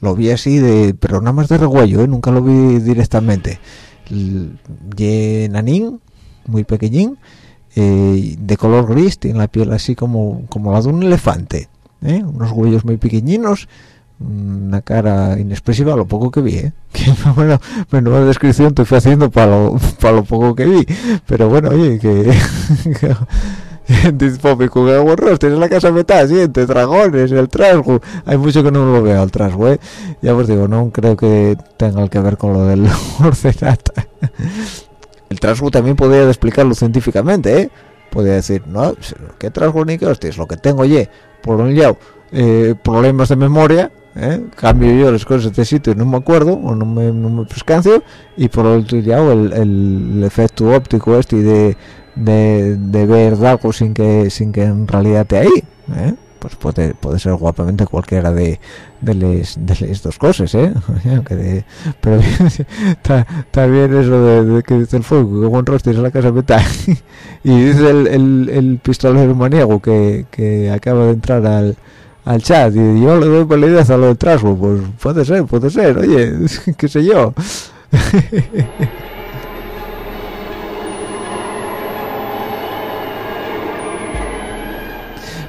lo vi así de pero nada más de reguayo ¿eh? nunca lo vi directamente y nanín muy pequeñín eh, de color gris tiene la piel así como como la de un elefante ¿eh? unos huellos muy pequeñinos una cara inexpresiva lo poco que vi ¿eh? que bueno menuda descripción estoy haciendo para lo, para lo poco que vi pero bueno oye que, Dispómico, que gorros, tienes la casa metada, siente, dragones, el trasgo. Hay mucho que no lo veo al trasgo, ¿eh? Ya os digo, no creo que tenga que ver con lo del ordenata. El trasgo también podría explicarlo científicamente, ¿eh? Podría decir, no, ¿qué trasgo ni qué hostias? Lo que tengo, oye, por un lado, eh, problemas de memoria, ¿eh? cambio yo las cosas de sitio y no me acuerdo o no me, no y por otro lado el, el efecto óptico este de, de, de, ver algo sin que sin que en realidad te ahí ¿eh? pues puede puede ser guapamente cualquiera de de les, de dos cosas ¿eh? pero está bien eso de, que dice el fuego que buen rostro es la casa metal y dice el, el, el pistolero maniego que, que acaba de entrar al al chat y yo le doy validez a lo del trasgo pues puede ser puede ser oye qué sé yo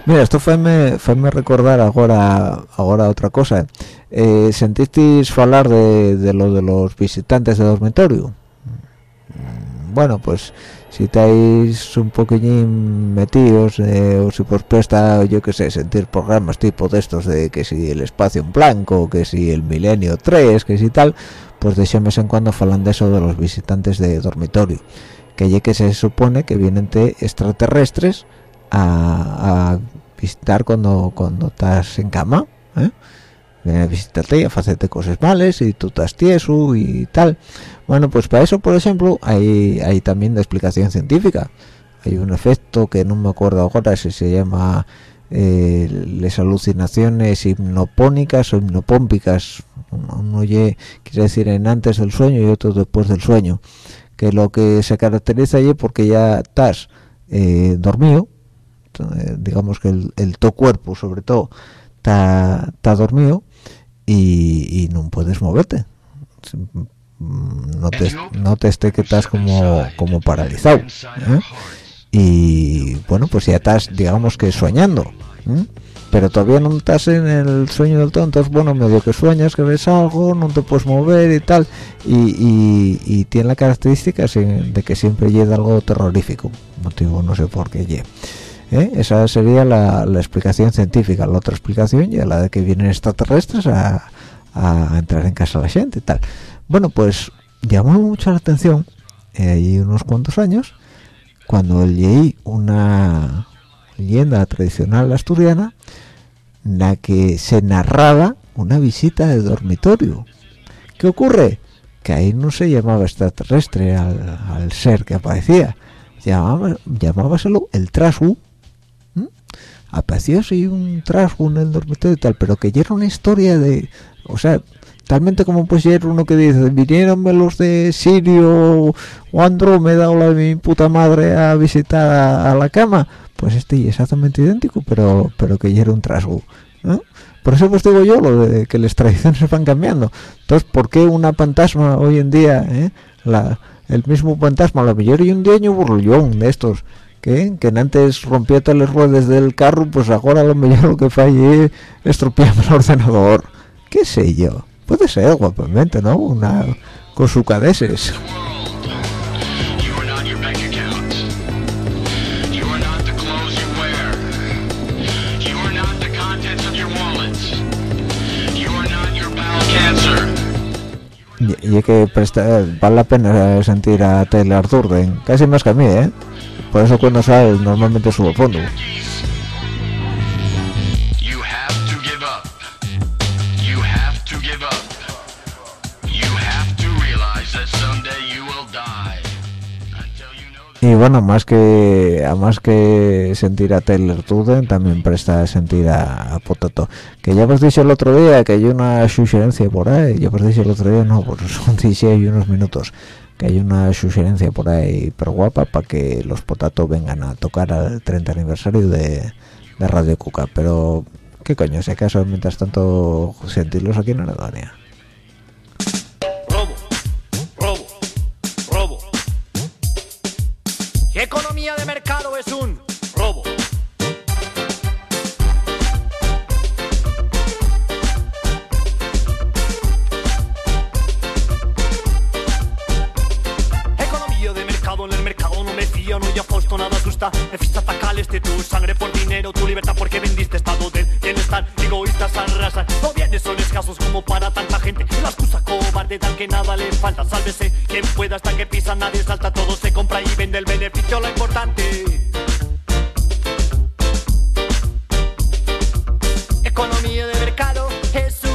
mira esto fue me, recordar ahora ahora otra cosa. Eh, sentisteis hablar de, de lo de los visitantes de dormitorio bueno pues si estáis un poquillín metidos eh, o si os presta yo que sé sentir programas tipo de estos de que si el espacio en blanco que si el milenio 3 que si tal pues de vez en cuando falan de eso de los visitantes de dormitorio que ya que se supone que vienen de extraterrestres a, a, visitar cuando cuando estás en cama ¿eh? Vienen a visitarte y a hacerte cosas males y tú estás tieso y tal. Bueno pues para eso por ejemplo hay, hay también de explicación científica. Hay un efecto que no me acuerdo ahora si se llama eh, las alucinaciones hipnopónicas o hipnopómpicas. Uno quiere decir en antes del sueño y otro después del sueño que lo que se caracteriza allí porque ya estás eh, dormido. Digamos que el, el to cuerpo sobre todo está dormido y, y, no puedes moverte no te, no te esté que estás como como paralizado ¿eh? y bueno pues ya estás digamos que soñando ¿eh? pero todavía no estás en el sueño del todo entonces bueno medio que sueñas que ves algo no te puedes mover y tal y, y, y tiene la característica de que siempre llega algo terrorífico motivo no sé por qué llega ¿Eh? esa sería la, explicación científica la otra explicación ya la de que vienen extraterrestres a, entrar en casa de la gente y tal bueno pues llamó mucho la atención eh, ahí unos cuantos años cuando leí una leyenda tradicional asturiana en la que se narraba una visita de dormitorio ¿qué ocurre? que ahí no se llamaba extraterrestre al, ser que aparecía llamaba, llamábaselo el trasgu apareció así un trasgo en el dormitorio y tal, pero que ya era una historia de, o sea, talmente como puede ser uno que dice, vinieron los de Sirio o Andrómeda o la mi puta madre a visitar a, a la cama, pues este exactamente idéntico, pero pero que ya era un trasgo. Por eso pues digo yo lo de que las tradiciones van cambiando. Entonces, ¿por qué una fantasma hoy en día, eh? la, el mismo fantasma, la mejor y un día burlón de estos, que que antes rompía todas las ruedas del carro pues ahora lo mejor lo que fallé estropearme el ordenador. Qué sé yo puede ser guapamente no una con su cadeces y, y que presta, vale la pena eh, sentir a Taylor Durden. Casi más que a mí eh por eso cuando sabes, normalmente subo fondo. Y bueno, más que a más que sentir a Taylor Tuden, también presta sentir a, Potato. Que ya os dije el otro día que hay una sugerencia por ahí, ya os dije el otro día, no, pues os dije unos minutos que hay una sugerencia por ahí pero guapa para que los potatos vengan a tocar al 30 aniversario de, Radio Cuca pero qué coño si acaso mientras tanto sentirlos aquí en Anedonia egoísta Necesitas este tu sangre por dinero Tu libertad porque vendiste estado del bienestar Egoístas arrasan, no bienes son escasos Como para tanta gente, la excusa cobarde Tal que nada le falta, sálvese Quien pueda hasta que pisa, nadie salta. Todo se compra y vende el beneficio, lo importante. Economía de mercado, Jesús.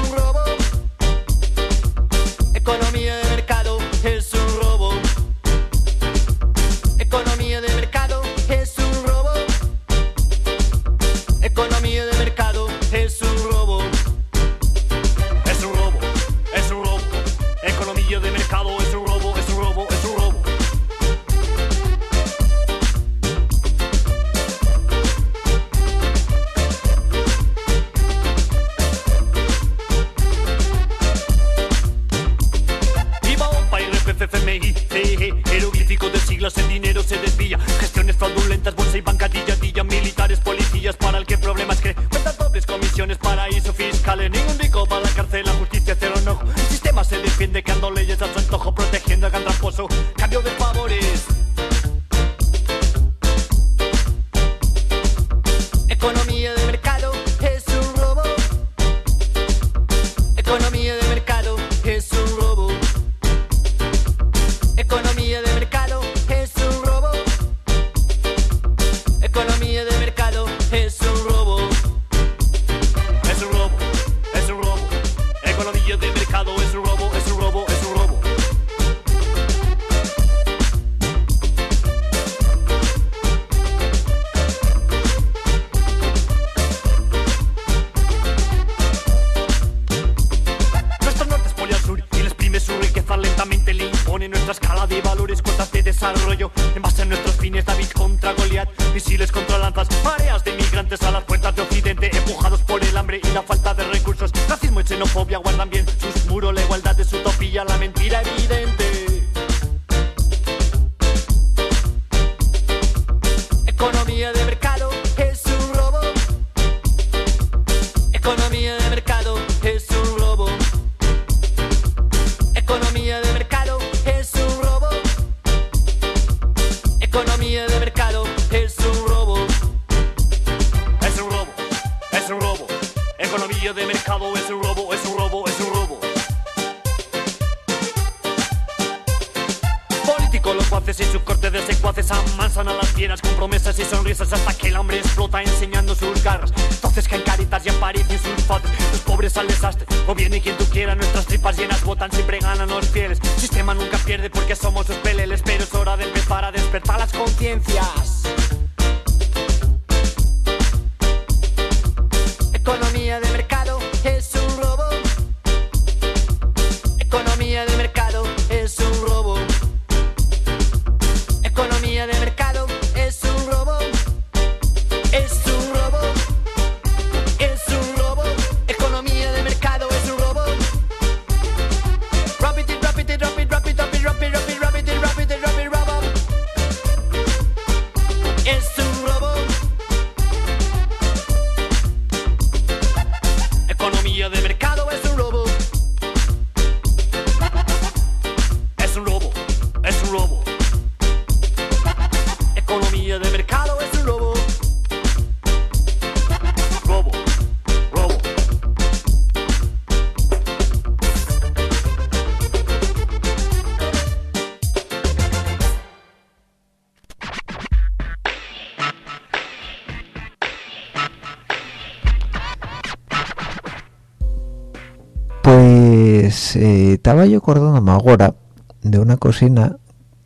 Estaba yo acordándome ahora de una cocina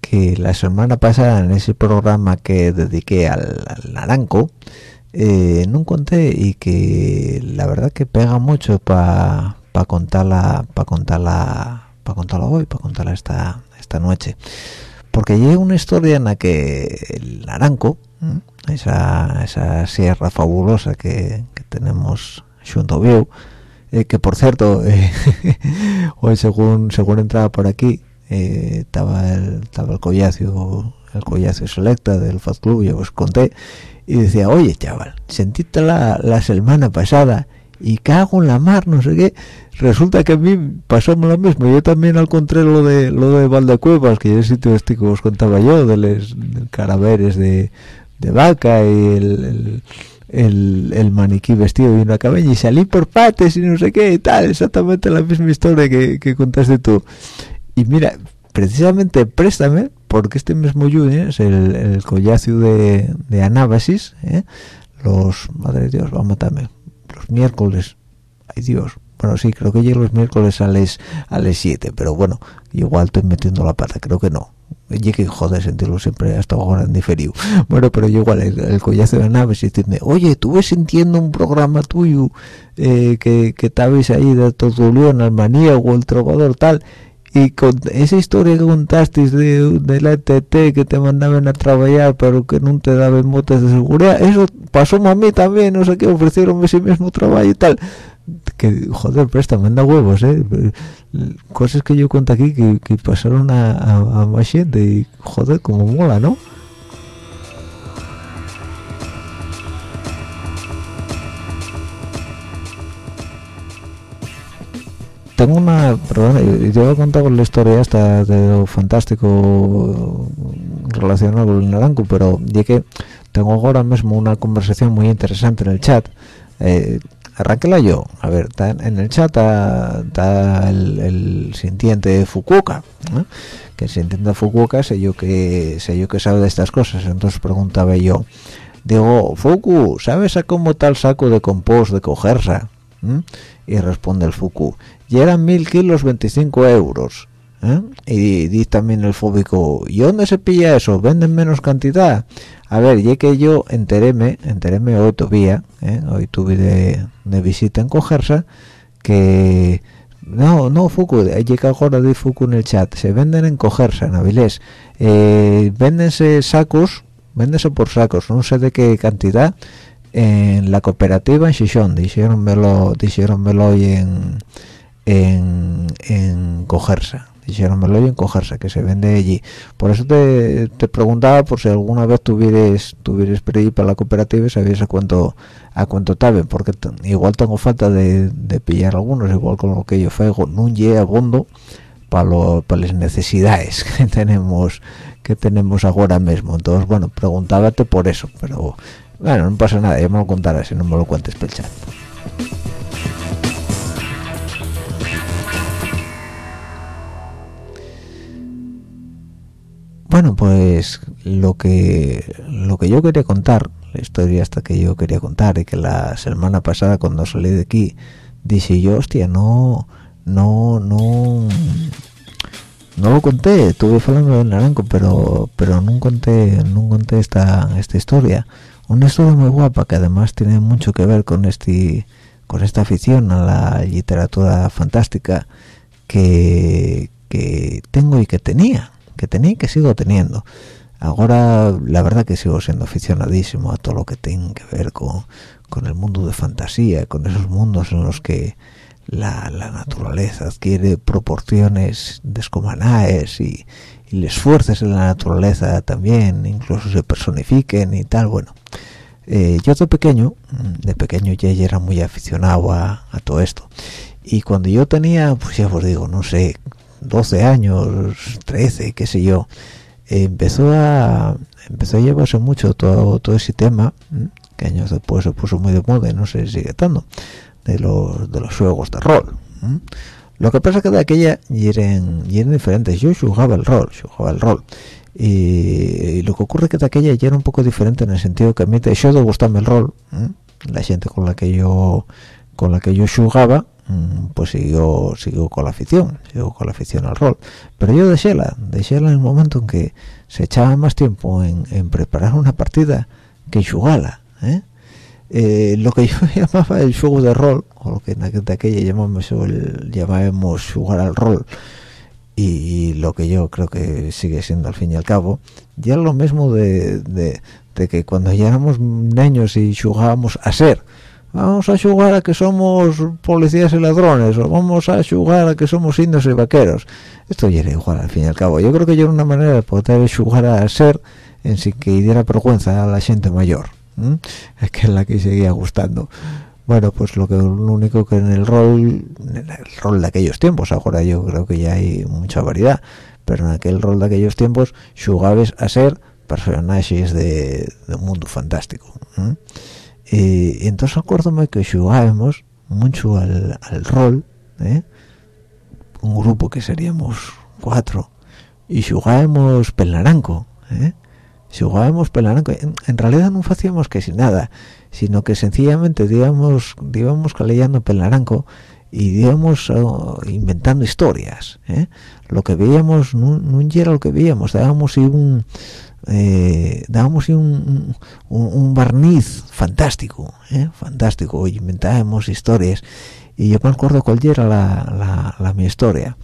que la semana pasada en ese programa que dediqué al, al naranco eh, no conté y que la verdad que pega mucho para pa contarla para contarla para contarla hoy para contarla esta esta noche. Porque llega una historia en la que el naranco esa, esa sierra fabulosa que, que tenemos junto a eh, que por cierto eh, hoy según según entraba por aquí eh, estaba el estaba el collacio el collacio selecta del Fat Club ya os conté y decía oye chaval sentiste la, la semana pasada y cago en la mar no sé qué. Resulta que a mí pasó lo mismo. Yo también al contrario lo de lo de Valdecuevas que es el sitio este que os contaba yo de los caraveres de, de vaca y el el, el maniquí vestido de una cabaña y salí por pates y no sé qué y tal, exactamente la misma historia que, que contaste tú. Y mira, precisamente préstame, porque este mismo lunes, el, el collacio de, de Anábasis, ¿eh? los, madre de Dios, va a matarme, los miércoles, ay Dios, bueno sí, creo que llega los miércoles a las a las 7, pero bueno, igual estoy metiendo la pata, creo que no y que joder sentirlo siempre hasta ahora en diferido bueno pero yo igual el, el collazo de la nave y decirme oye tuve sintiendo un programa tuyo eh, que que estabais ahí de todo en Almanía o el trovador tal y con esa historia que contasteis de, de la ETT que te mandaban a trabajar pero que no te daban botas de seguridad eso pasó a mí también no sé qué ofrecieron ese mismo trabajo y tal que joder presta manda huevos eh. Cosas que yo cuento aquí que, que pasaron a, a, más gente y joder como mola no tengo una perdón yo a contar la historia esta de lo fantástico relacionado con el naranco pero ya tengo ahora mismo una conversación muy interesante en el chat. Eh, arranquela yo a ver está en el chat está, el, el, sintiente Fukuoka ¿eh? que el sintiente Fukuoka sé yo que sé yo que sabe de estas cosas entonces preguntaba yo digo Fuku sabes a cómo tal saco de compost de cogersa ¿Mm? y responde el Fuku y eran mil kilos 25 euros ¿eh? y dice también el fóbico ¿y dónde se pilla eso? ¿venden menos cantidad? A ver, ya que yo enteréme enteréme hoy todavía ¿eh? hoy tuve de, visita en Cogersa que no, no Fuku, llega ahora de Fuku en el chat. Se venden en Cogersa, en Avilés. Eh, véndense sacos véndense por sacos, no sé de qué cantidad en la cooperativa en Xixón, dijéronmelo, dijéronmelo hoy en, en Cogersa, dijéronmelo hoy en Cogersa, que se vende allí. Por eso te, te preguntaba por si alguna vez tuvieres, tuvieres por para la cooperativa y sabías a cuánto a cuánto taben, porque igual tengo falta de, de, pillar algunos, igual con lo que yo fego, no llegue abondo para para las necesidades que tenemos que tenemos ahora mismo. Entonces, bueno, preguntábate por eso, pero bueno, no pasa nada, ya me lo contarás si no me lo cuentes por Bueno, pues lo que lo que yo quería contar, la historia hasta que yo quería contar y que la semana pasada cuando salí de aquí dije yo, hostia, no, no, no, no lo conté, estuve hablando del naranjo, pero pero no conté, no conté esta esta historia. Una historia muy guapa que además tiene mucho que ver con este con esta afición a la literatura fantástica que, que tengo y que tenía que tenía y que sigo teniendo. Ahora la verdad que sigo siendo aficionadísimo a todo lo que tenga que ver con, con el mundo de fantasía con esos mundos en los que la, la naturaleza adquiere proporciones descomunales y, y les fuerzas en la naturaleza también incluso se personifiquen y tal. Bueno eh, yo de pequeño de pequeño ya era muy aficionado a, a, todo esto. Y cuando yo tenía pues ya os digo no sé 12 años 13 qué sé yo empezó a empezó a llevarse mucho todo todo ese tema que años después se puso muy de moda y no si sigue estando de los de los juegos de rol lo que pasa es que de aquella y eran, y eran diferentes. Yo jugaba el rol jugaba el rol. Y, y, lo que ocurre es que de aquella ya era un poco diferente en el sentido que a mí te yo de gustarme el rol la gente con la que yo con la que yo jugaba pues siguió siguió con la afición siguió con la afición al rol pero yo dejéla dejéla en el momento en que se echaba más tiempo en, preparar una partida que jugarla ¿eh? Eh, lo que yo llamaba el juego de rol o lo que en aquel- de aquella llamamos el llamábamos jugar al rol y, y lo que yo creo que sigue siendo al fin y al cabo ya lo mismo de, de- de que cuando ya éramos niños y jugábamos a ser vamos a jugar a que somos policías y ladrones o vamos a jugar a que somos indios y vaqueros. Esto ya era igual al fin y al cabo. Yo creo que ya era una manera de poder jugar a ser en que diera vergüenza a la gente mayor es que es la que seguía gustando. Bueno pues lo que lo único que en el rol el rol de aquellos tiempos ahora yo creo que ya hay mucha variedad pero en aquel rol de aquellos tiempos jugabas a ser personajes de, de un mundo fantástico. Y entonces acuérdame que jugábamos mucho al, al rol ¿eh? un grupo que seríamos cuatro y jugábamos pelnaranco ¿eh? jugábamos pelnaranco en, en realidad no hacíamos sin nada sino que sencillamente íbamos íbamos calellando pelnaranco y íbamos oh, inventando historias ¿eh? lo que veíamos no, no era lo que veíamos dábamos un eh, dábamos y un, un, un barniz fantástico ¿eh? fantástico y inventábamos historias y yo me acuerdo cuál era la, la, mi historia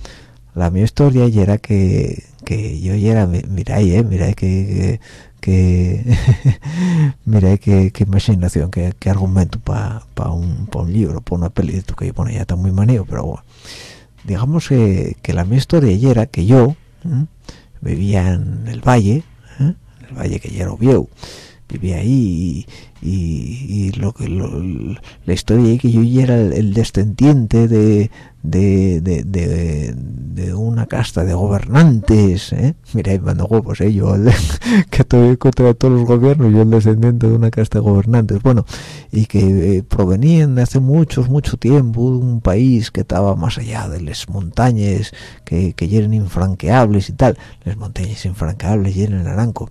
la mi historia ya era que, que yo era ahí, eh, mira que, que, que que imaginación que argumento para pa un, pa un libro para una peli que pone ya está muy maneo pero bueno digamos que, que la mi historia era que yo vivía en el valle. El valle que ya era viejo vivía ahí y, y, lo que lo, la historia es que yo ya era el descendiente de de, de, de, una casta de gobernantes ¿eh? mira mando huevos ¿eh? yo que estoy contra todos los gobiernos yo el descendiente de una casta de gobernantes bueno y que eh, provenían de hace muchos mucho tiempo de un país que estaba más allá de las montañas que, que eran infranqueables y tal las montañas infranqueables y en el Aranco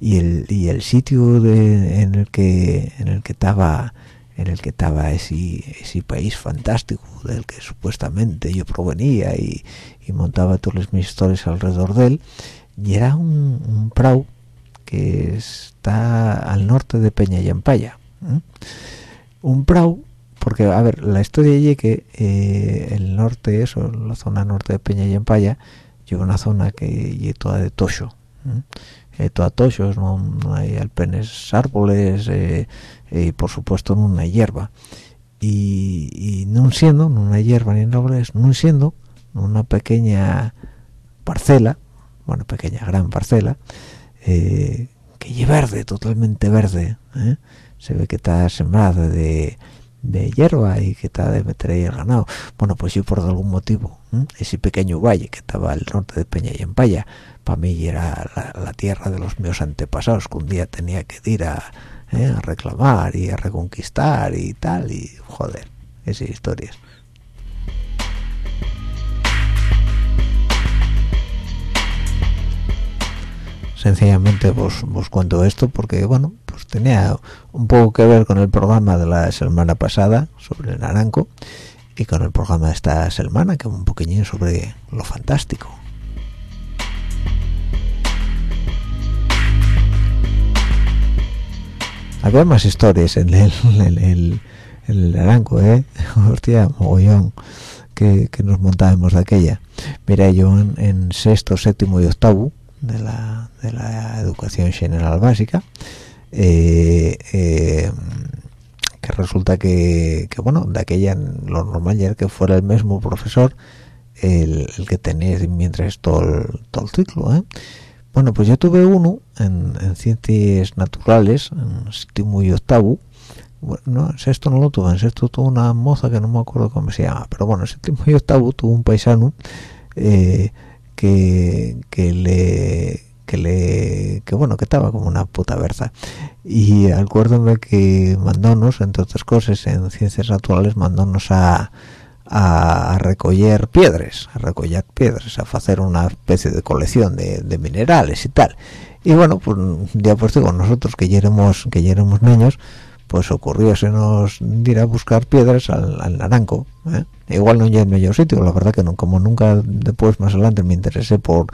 y el y el sitio en el que en el que estaba en el que estaba ese, ese país fantástico del que supuestamente yo provenía y, y montaba todas mis historias alrededor de él y era un, un prau que está al norte de Peña y un prau porque a ver la historia es que eh, el norte eso la zona norte de Peña y lleva una zona que es toda de tocho ¿eh? Eh, toda tochos no, no hay alpenes árboles eh, y por supuesto no hay hierba y, y no siendo no hay hierba ni árboles no siendo una pequeña parcela bueno pequeña gran parcela eh, que es verde totalmente verde ¿eh? se ve que está sembrada de, hierba y que está de meter ahí el ganado bueno pues yo por algún motivo ¿eh? ese pequeño valle que estaba al norte de Peña y Empaya para mí era la, la, tierra de los míos antepasados que un día tenía que ir a, eh, a reclamar y a reconquistar y tal y joder esas historias. Sencillamente vos, vos cuento esto porque bueno pues tenía un poco que ver con el programa de la semana pasada sobre el naranco y con el programa de esta semana que un poquillín sobre lo fantástico había más historias en el, el, el naranco eh hostia mogollón que, que nos montábamos de aquella mira yo en, sexto séptimo y octavo de la, de la educación general básica eh, eh, que resulta que, que, bueno de aquella lo normal ya era que fuera el mismo profesor el, que tenéis mientras todo el, todo el ciclo ¿eh? bueno pues yo tuve uno en, en ciencias naturales en séptimo y octavo. Bueno, no, en sexto no lo tuve, en sexto tuvo una moza que no me acuerdo cómo se llama, pero bueno, en séptimo y octavo tuvo un paisano eh, que, que le que le que bueno que estaba como una puta berza. Y acuérdame que mandónos entre otras cosas en ciencias naturales mandónos a, a, recoger piedras a recoger piedras a hacer una especie de colección de, de minerales y tal y bueno pues ya pues digo nosotros que ya éramos que éramos niños pues ocurrió nos ir a buscar piedras al, al naranco ¿eh? igual no llega el mejor sitio la verdad que no como nunca después más adelante me interesé por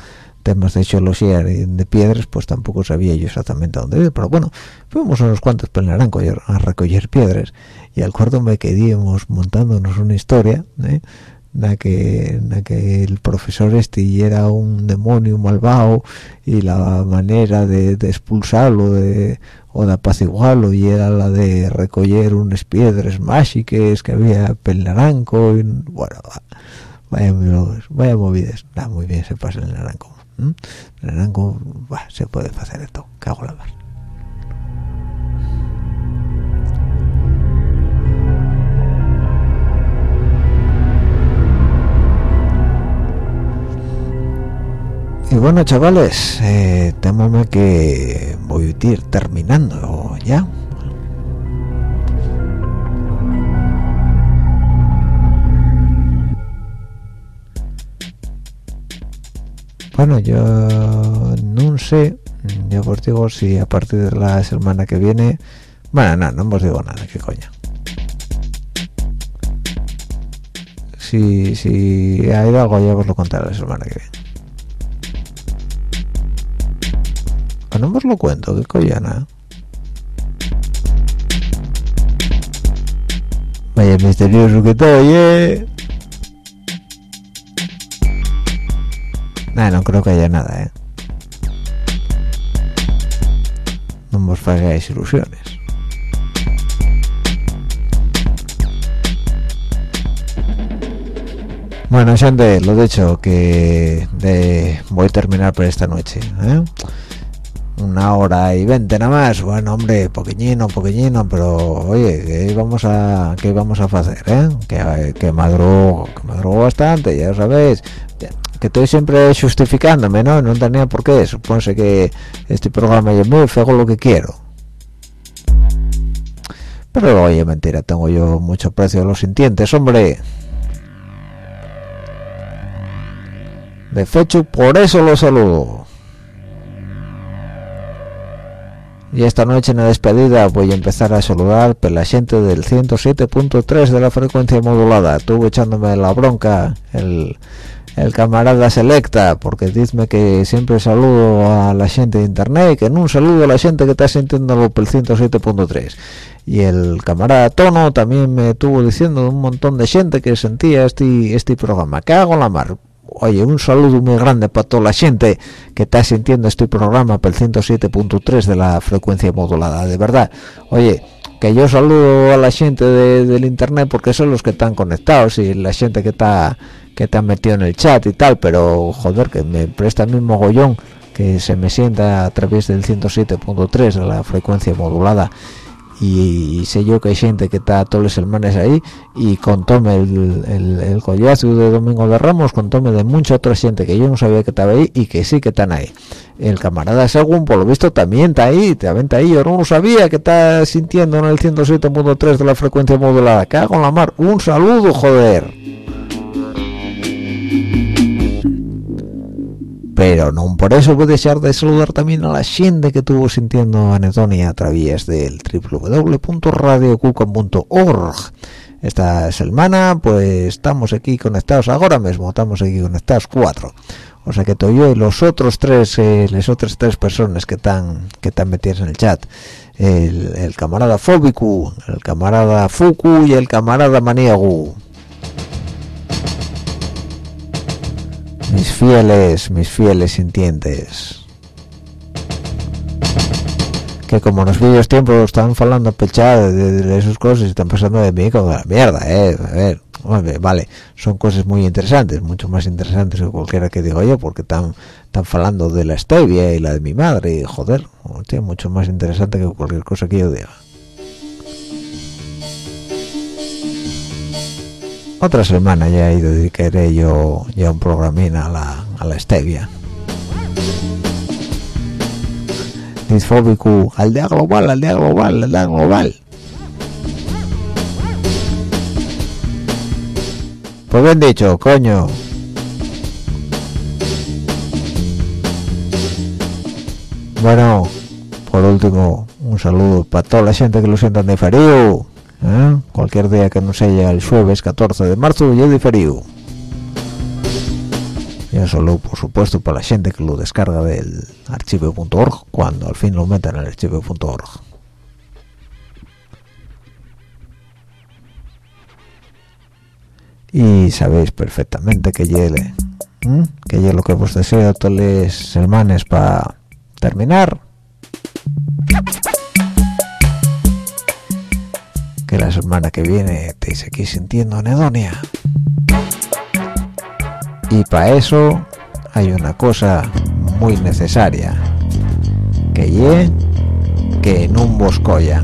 temas de geología de piedras pues tampoco sabía yo exactamente a dónde pero bueno fuimos unos cuantos por el naranco a recoger piedras y al cuarto me quedíamos montándonos una historia ¿eh? na que, na que el profesor este era un demonio malvado y la manera de, expulsarlo de, o de apaciguarlo y era la de recoger unas piedras mágicas que había pel naranco y bueno vaya vaya movidas está muy bien se pasa el naranco ¿m? el naranco bah, se puede hacer esto cago la mar Y bueno, chavales, eh, que voy a ir terminando ya. Bueno, yo no sé, yo os digo si a partir de la semana que viene... Bueno, no, no os digo nada, qué coño. Si, si hay algo ya os lo contaré la semana que viene. Ah, no os lo cuento, qué collana. Vaya misterioso que estoy, ¿eh? Nah, no creo que haya nada, ¿eh? No os hagáis ilusiones. Bueno, gente, lo dicho, que de... voy a terminar por esta noche, ¿eh? Una hora y veinte nada más. Bueno hombre poqueñino poqueñino pero oye que vamos a qué vamos a hacer eh? que, que madrugo que madrugo bastante ya sabéis. Que estoy siempre justificándome no no tenía por qué. Supone que este programa yo me hago lo que quiero. Pero oye mentira tengo yo mucho precio a los sintientes hombre. De fecho por eso lo saludo y esta noche en la despedida voy a empezar a saludar por la gente del 107.3 de la frecuencia modulada. Estuve echándome la bronca el, el camarada selecta porque dime que siempre saludo a la gente de internet que no saludo a la gente que está sintiéndolo por el 107.3 y el camarada Tono también me estuvo diciendo un montón de gente que sentía este este programa. Que hago la mar oye, un saludo muy grande para toda la gente que está sintiendo este programa por el 107.3 de la frecuencia modulada, de verdad. Oye, que yo saludo a la gente de, del internet porque son los que están conectados y la gente que está que está metido en el chat y tal, pero joder, que me presta el mismo gollón que se me sienta a través del 107.3 de la frecuencia modulada y, sé yo que hay gente que está todos los hermanos ahí y contóme el, el, el collazo de Domingo de Ramos contóme de mucha otra gente que yo no sabía que estaba ahí y que sí que están ahí. El camarada según por lo visto también está ahí también está ahí yo no lo sabía que está sintiendo en el 107.3 de la frecuencia modulada. Cago en la mar un saludo joder pero no por eso puede dejar de saludar también a la gente que estuvo sintiendo anedonia a través del www.radiocucan.org esta semana pues estamos aquí conectados ahora mismo estamos aquí conectados cuatro. O sea que estoy yo y los otros tres eh, las otras tres personas que están que están metidas en el chat el, camarada Fóbicu el camarada Fuku y el camarada Maniagu mis fieles, mis fieles sintientes. Que como en los vídeos tiempos están hablando pechada de, de, esas cosas y están pasando de mí como la mierda, eh. A ver, vale, son cosas muy interesantes, mucho más interesantes que cualquiera que digo yo, porque están, están hablando de la stevia y la de mi madre, y joder, mucho más interesante que cualquier cosa que yo diga. Otra semana ya he ido dedicaré yo ya un programín a la, a la stevia. Disfóbico aldea global aldea global aldea global. Pues bien dicho coño. Bueno por último un saludo para toda la gente que lo sientan de frío ¿eh? cualquier día que no sea el jueves 14 de marzo ya de frío y un saludo por supuesto para la gente que lo descarga del archivo.org cuando al fin lo metan en el archivo.org y sabéis perfectamente que llegue que llegue lo que os deseo todas las semanas para terminar que la semana que viene te aquí sintiendo anedonia. Y para eso hay una cosa muy necesaria. Que ye que en un boscoya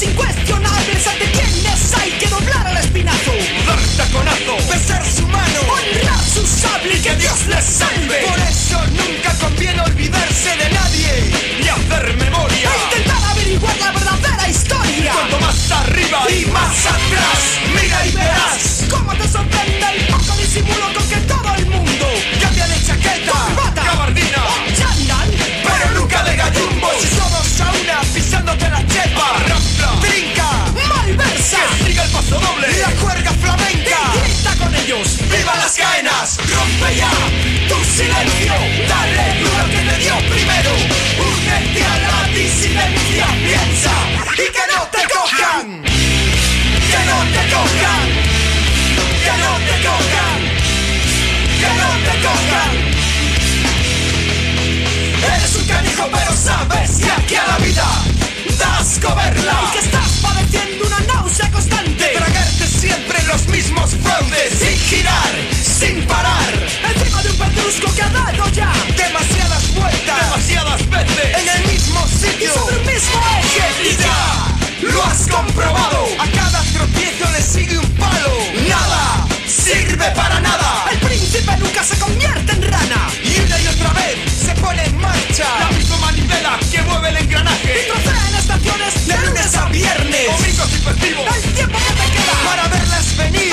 figuras incuestionables Ante quienes hay que doblar el espinazo. Dar taconazo Besar su mano. Honrar su sable y que Dios les salve. Por eso nunca conviene olvidarse de nadie Ni hacer memoria. E intentar averiguar la verdadera historia. Cuanto más arriba y más atrás Mira y verás. Cómo te sorprende el poco disimulo Siga el paso doble. La cuerda sin parar. Encima de un pedrusco que ha dado ya Demasiadas vueltas Demasiadas veces En el mismo sitio. Y sobre el mismo eje Y ya lo has comprobado. A cada tropiezo le sigue un palo. Nada sirve para nada. El príncipe nunca se convierte en rana. Y una y otra vez se pone en marcha. La misma manivela que mueve el engranaje. Y trocea en estaciones de lunes a viernes. Domingos y festivos. El tiempo que te queda Para verlas venir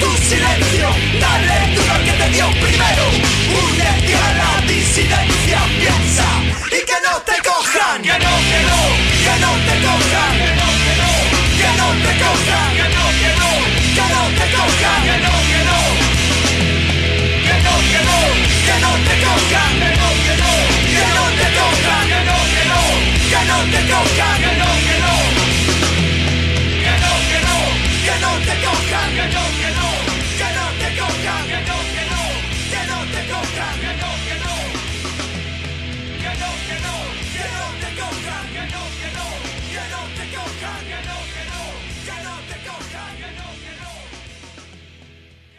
tu silencio, da lectura que te dio primero. Únete a la disidencia, piensa y que no te cojan. Que no, que no, que no te cojan. Que no, que no, que no te cojan. Que no, que no, que no te cojan. Que no, que que no, que no, que no te cojan. Que no, que no, que no te cojan. Que no, que no, que no te cojan.